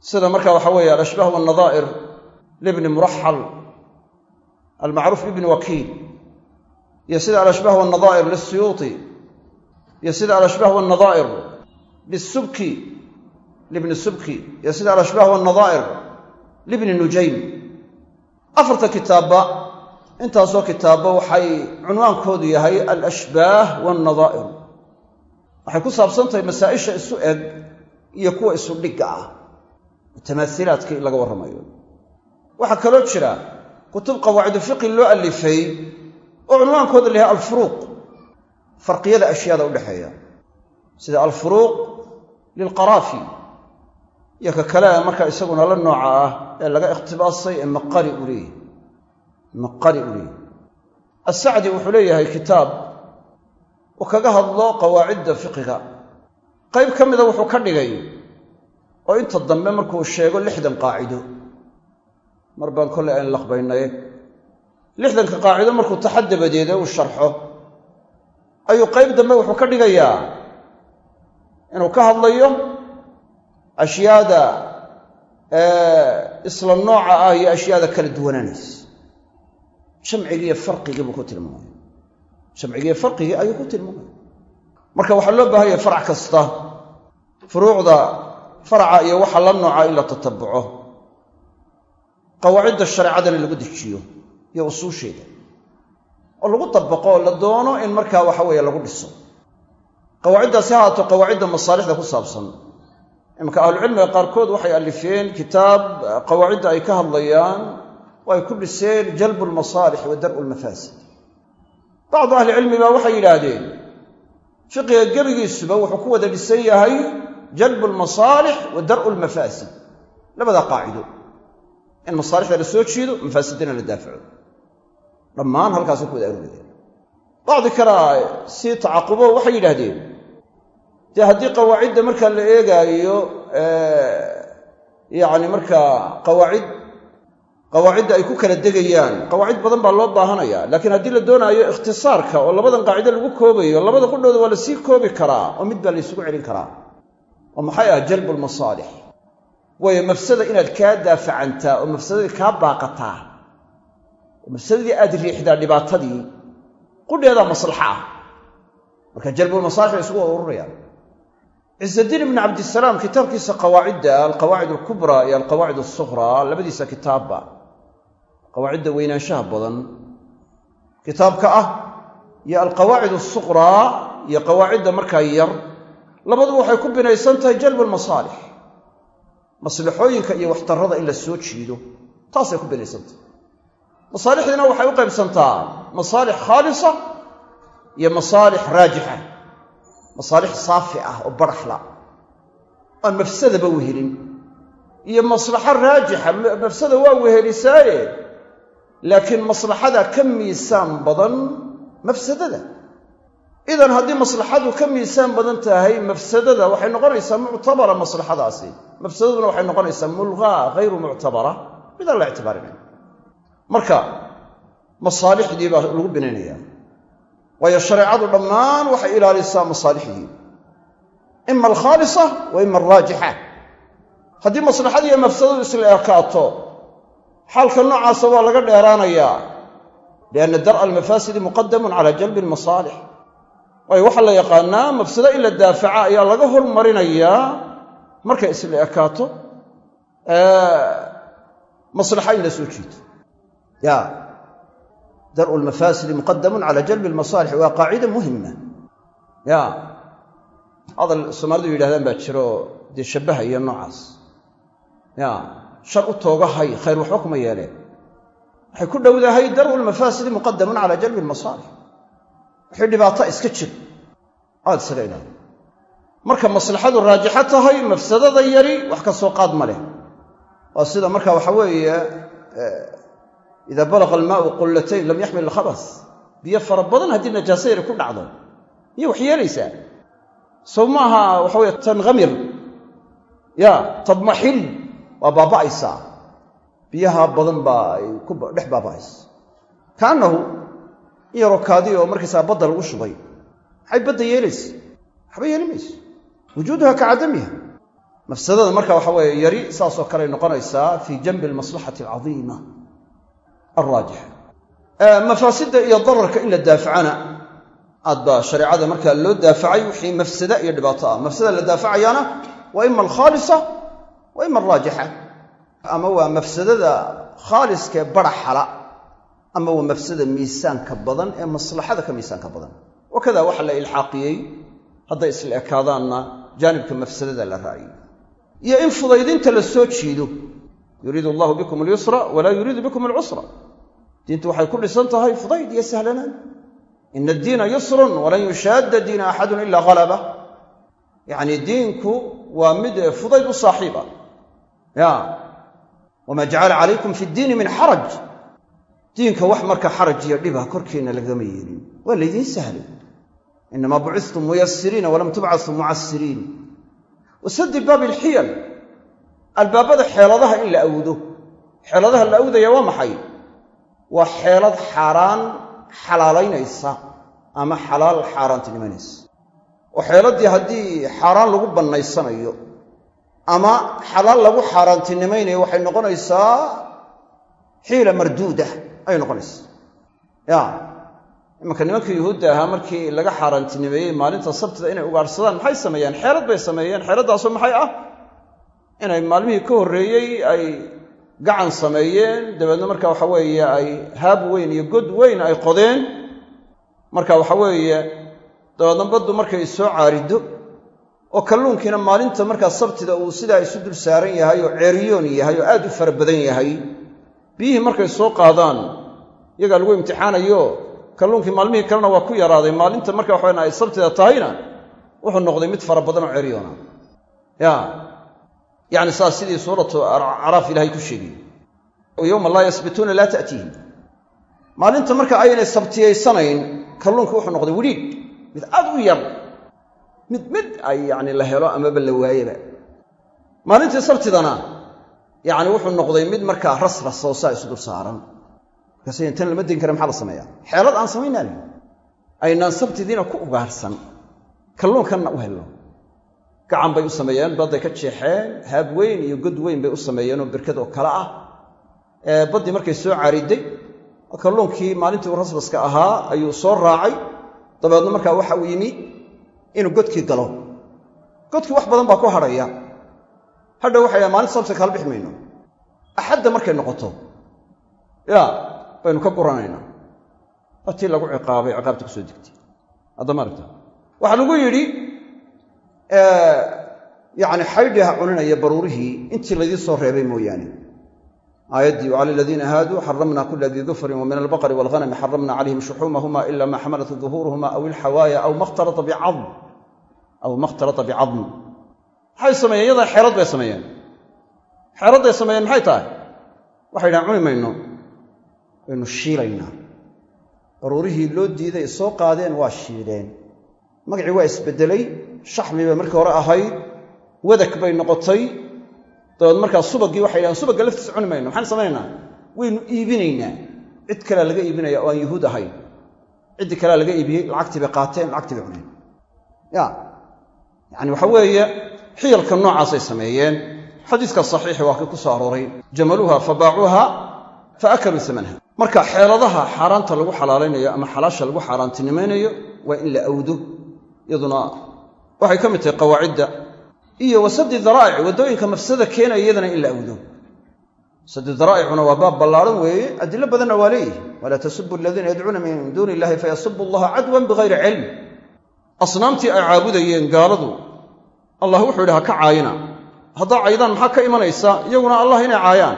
sida marka waxa weeye alashbaah walnadaa'ir libni muraxal almacruuf ibni wakiil iyo sida alashbaah walnadaa'ir lisuyuuti iyo sida alashbaah walnadaa'ir lisubki libni subki iyo sida alashbaah walnadaa'ir libni nujaym. Afarta kitaabba intaasoo kitaabba waxay cunwaankoodu yahay alashbaah walnadaa'ir waxay ku saabsan tahay masaa'isha isu eg iyo kuwa isu dhigga ah tamaasilaadka in laga warramayo. Waxaa kaloo jira kutub qawaacidu fiqi loo allifay oo cunwaankooda la alfuruuq farqiyada ashyaada udhexeeya sida alfuruuq lilqaraafi iyo ka kale markaa isaguna la nooca ah ee laga ikhtibaasay ee maqari u maqari u leeyahy asacdi wuxuu leeyahay kitaab uu kaga hadlo qawaacidda fiqiga qayb ka mida wuxuu ka dhigay oo inta dambe markuu sheego lixdan qaacido. Mar baan kollay ayn laqbaynaye lixdanka qaacido markuu taxa dabadeede uu sharxo. Ayuu qayb dambe wuxuu ka dhigayaa inuu ka hadlayo ashyaada isla nooca ah iyo ashyaada kala duwanaanaysa jamcigiiyo farqigii buu ku tilmaamaya jamcigiiyo farqigii ayuu ku tilmaamaya marka waxaa loo baahanya farac kasta furuucda faraca iyo waxa la nooca in la tatabuco qawaacidda shareecadana lagu dejiyo iyo usuusheeda oo lagu dabaqo oo la doono in markaa waxa weeye lagu dhiso. Qawaaciddaasi ha haato qawaacidda masaalixda ku saabsan imanka ahlucilmiga qaarkood waxay alifeen kitaab qawaacidda ay ka hadlayaan oo ay ku dhiseen jalbu lmasaalix wa dar'u lmafaasid bacdu ahlicilmi baa waxay yidhaahdeen fiqiga gebigiisuba wuxuu ku wada dhisan yahay jalbu lmasaalix wa dar'u lmafaasid labadaa qaacido in masaalixda la soo jiido mafaasidana la daafaco dhammaan halkaasay ku wada aroorayeen bacdi kalea sii tacaqubo waxay yidhaahdeen dee haddii qawaacidda markaa la eegaayo yacni markaa qawaacid qawaacidda ay ku kala degayaan. Qawaacid badan baa loo baahanaya laakiin haddii la doonaayo ikhtisaarka oo labadan qaacido lagu koobayo labada qudhooda waa la sii koobi karaa oo mid baa la ysugu celin karaa. Oo maxay ah jalbu lmasaalix waayo mafsada inaad kaa daafacantaa oo mafsadadii kaa baaqataa oo mafsadadii aad riixdaa dhibaatadii qudheedaa maslaxa ah. Marka jalbulmasaalix bay isugu ururayaan ciisadiin ibnu cabdisalaam kitaabkiisa qawaacidda alqawaacid alkubraa iyo alqawaacid asukhraa labadiisa kitaabba qawaacidda weynaanshaha badan kitaabka ah iyo alqawaacid asukhraa iyo qawaacidda markaa yar labaduba waxay ku binaysan tahay jalbu lmasaalix maslaxooyinka iyo waxtarrada in la soo jiido taasay ku binaysantahay masaalixdiina waxay u qaybsantaa masaalix khaalisa iyo masaalix raajixa masaalix saafi ah oo baraxla aan mafsadaba wehelin iyo maslaxo raajixa mafsada waa wehelisaaye laakiin maslaxada ka miisaan badan mafsadada. Idan haddii maslaxadu ka miisaan badan tahay mafsadada waxay noqonaysaa muctabara maslaxadaasi. Mafsadaduna waxay noqonaysaa mulqaa hayru muctabara midaan la ictibaarinay marka masaalixdii baa lagu binaynaya waayo shareecadu dhammaan waxay ilaalisaa masaalixdii. Ima alkhaalisa wa ima alraajixa. Haddii maslaxad iyo mafsadadu isla ekaato xaalka noocaasa waa laga dheeraanayaa lianna dar'a almafaasidi muqadamun cala jalbi almasaalix waayo waxaa la yaqaanaa mafsado in la daafaca ayaa laga hormarinayaa markay isla ekaato maslaxa in la soo jiito ya dar'u lmafaasidi muqadamun cala jalbi almasaalix waa qaacida muhima ya hadal soomaalidu yidhahdaan baa jiro dee shabbahaya noocaas ya shar u toogahay khayr waxba kuma yeeleen. Waxay ku dhowdahay dar'u lmafaasidi muqadamun cala jalbi almasaalix wixii dhibaato iska jir. Aad isaga ilaali. Marka maslaxadu raajixo tahay mafsadada yari wax ka soo qaad ma leh. Waa sida marka waxa weeye idaa balaqa almaau qullatayn lam yaxmil ilkhabas biyo fara badan haddii najaaso yari ku dhacdo. Miyay wax yeelaysaa sow maaha waxa weye tanhamir waa baaba'aysaa biyaha badan baa ay ku dhex baaba'aysa. Kaannahu in yaroo kaadi oo markaysaa badda lagu shubay. Maxay badda yeelaysa. Waxba yeeli mayso wujuuduha ka cadamiha. Mafsadada marka waxa weeye yari saasoo kaley noqonaysaa fii janbi almaslaxati alcadiima alraajixa mafaasidda iyo dararka in la daafacana aad baa shareecada markaa loo daafacay wixii mafsada iyo dhibaato ah. Mafsada la daafacayaana waa ima alkhaalisa wa ima ama waa mafsadada khaaliskaee baraxala ama waa mafsada miisaanka badan ee maslaxada ka miisaanka badan. Wakada waxaa la ilxaaqiyey hadday isla ekaadaanna jaanibka mafsadada la raaciyey iyo in fudaydinta la soo jiido yuriidu allahu bikum alyusra walaa yuriidu bikum alcusra diintu waxay ku dhisan tahay fudayd iyo sahlanaan. Ina addiina yusrun walan yushaadda diina axadun ilaa halaba yacni diinku waa mid fudayd u saaxiib ah ya. Wamaa jacala calaykum fi ddiini min xaraj diinka wax marka xaraj iyo dhiba korkeenna lagama yeelin. Waa laydiin sahlay inamaa bucistum muyasiriina walam tubcasuu mucasiriin wasadi baabi alxiyal albaabada xeeladaha in la awdo xeeladaha la awdaya waa maxay? Waa xeelad xaaraan xalaalaynaysa ama xalaal xaaraantinimanaysa oo xeeladdii haddii xaaraan lagu bannaysanayo ama xalaal lagu xaaraantinimaynayo waxay noqonaysaa xiila marduuda ayay noqonaysaa. Ya imanka nimanka yuhuudda ahaa markii laga xaaraantinimeeyey maalinta sabtida inay ugaadhsadaan maxay sameeyeen? Xeelad bay sameeyeen. Xeeladdaasoo maxay ah? Inay maalmihii ka horreeyey ay gacan sameeyeen. Dabeedna marka waxa weeye ay haab weyn iyo god weyn ay qodeen. Marka waxa weeye dabeedna baddu markay soo caariddo oo kalluunkiina maalinta markaa sabtida uu sidaa isu dul saaran yahay oo ceeriyoon yahay oo aad u fara badan yahay biyihii markay soo qaadaan iyagaa lagu imtixaanayo kalluunkii maalmihii kalena waa ku yaraaday maalinta marka waxaweyn ay sabtida tahayna wuxuu noqday mid fara badan oo ceeriyoona. Ya yacni saas sidii suuratu acraaf ilahay ku sheegay. Oo yowma laa yasbituuna laa ta'tiihim maalinta marka aynay sabtiyaysanayn kalluunkii wuxuu noqday widhiidh mid aad u yar mid mid ay yacni la helo amaba la waayeba maalintii sabtidana yacni wuxuu noqday mid markaa ras rasoo saa isu dul saaran. Markaas tan lama den kara maxaa la sameeyaa? Xeelad aan samaynaa aynaan sabtidiina ku ugaarhsan kalluunkanna u helno gacan bay u sameeyeen badday ka jeexeen haab weyn iyo god weyn bay u sameeyeenoo birkad oo kale ah. Baddii markay soo caariday kalluunkii maalintii rasraska ahaa ayuu soo raacay. Dabeedna markaa waxa uu yimi inuu godkii galo. Godkii wax badan baa ku hadhaya hadha waxay dhahan maalinta sabti kala bixi mayno. Axadda markay noqoto ya baynu ka guranaynaa tii lagu ciqaabay ciqaabta ku soo degtay. Haddama aragta. Waxaa lagu yidhi yacni xaydhii cuninaya baruurihii intii laydii soo reebay mooyaane. Aayaddii wcala aladiina haaduu xaramna kula dii dufrin wa min albaqri walghanami xaramna calayhim shuxuumahuma ila ma xamalat duhuuruhuma aw ilxawaaya aw makhtalata bicadm aw makhtalata bicadm maxay sameeyeen iyadaa xeelad bay sameeyeen xeeladday sameeyeen maxay tahay waxay dhahan cuni mayno waynu shiilaynaa daruurihii loo diiday soo qaadeen waa shiideen magacii waa isbeddelay shaxmi bay markii hore ahayd wadag bay noqotay dabeed markaa subagii waxay yidhahdeen subagga laftiisa cuni mayno maxaan samaynaynaa waynu iibinaynaa cid kalea laga iibinaya oo aan yuhuud ahayn ciddii kalea laga iibiyey lacagtii bay qaateen bay cuneen ya yacani waxa weeye xiyalka noocaasay sameeyeen. Xadiiska saxiixi waa kii ku soo arooray. Jamaluuha fa baacuuha fa akaluu amanha marka xeeladaha xaaraanta lagu xalaalaynayo ama xalaasha lagu xaaraantinimaynayo waa in la awdo. Iyaduna waxay ka mid tahay qawaacidda. Iyo wasadi daraa'ic waddooyinka mafsada keenaya iyadana in la awdo. Sadi daraa'icuna waa baab ballaaran weeye. Adilo badanna waa leeyihi walaa tasubu aladiina yadcuuna min duuni illahi fayasubu allaha cadwan bigayri cilm. Asnaamtii ay caabudayeen gaaladu allah wuxuu yidhi ha ka caayina. Haddaa caydaan maxaa ka imanaysa? Iyaguna allah inay caayaan.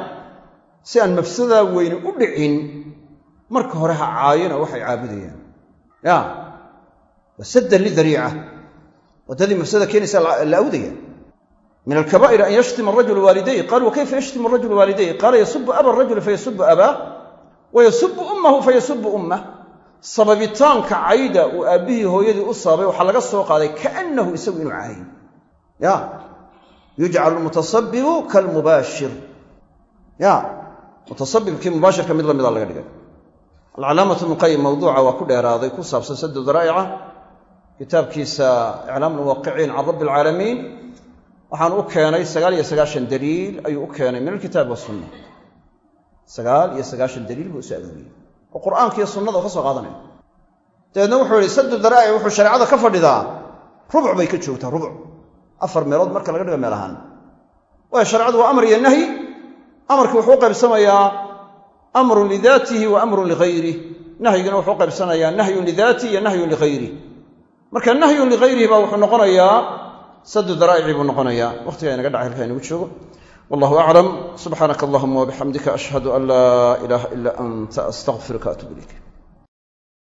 Si aan mafsadaa weyne u dhicin marka hore ha caayina waxay caabudayaan. Ya. Waa saddan lidariica waddadii mafsada keenaysa la awdaya. Min alkabaa'ir an yashtima arajulu waalidayh qaaluu wakayfa yashtimu arajulu waalidayh qaala yasubu aba arajuli fayasubu abaa wa yasubu ummahu fayasubu ummah sababitaanka cayda uu aabbihii hooyadii u sababay waxaa laga soo qaaday kaannahu isagu inuu caayo ya yujcalu lmutasabibu kalmubaashir ya mutasabibkii mubaashirka mid laga dhigay alcalaamatu ibnuqayim mawduuca waa ku dheeraaday ku saabsan sadu daraa'ica kitaabkiisa iclaam lmuwaqiciin can rabbi alcaalamiin waxaan u keenay sagaal iyo sagaashan daliil ayuu u keenay min alkitaab wasunna sagaal iyo sagaashan daliil buu u soo arooriyey oo qur'aanka iyo sunnada ka soo qaadanaya dabeedna wuxuu yihi sadu daraa'ic wuxuu shareecada ka fadhidaa rubuc bay ka joogtaa rubuc afar meelood marka laga dhigo meel ahaan. Waayo shareecadu waa amar iyo nahyi amarkii wuxuu u qaybsamayaa amrun lidaatihi wa amrun ligayrih nahyigina wuxuu u qaybsanayaa nahyun lidaatihi iyo nahyun ligayrih marka nahyun ligayrihi baa wuxuu noqonayaa sadu daraa'ici buu noqonayaa. Waqtigaa inaga dhacay halkaa inagu joogo. Wallahu aclam subxaanaka allahuma wabixamdika ashhadu an laa ilaaha ila anta astaqfiruka atub ilayk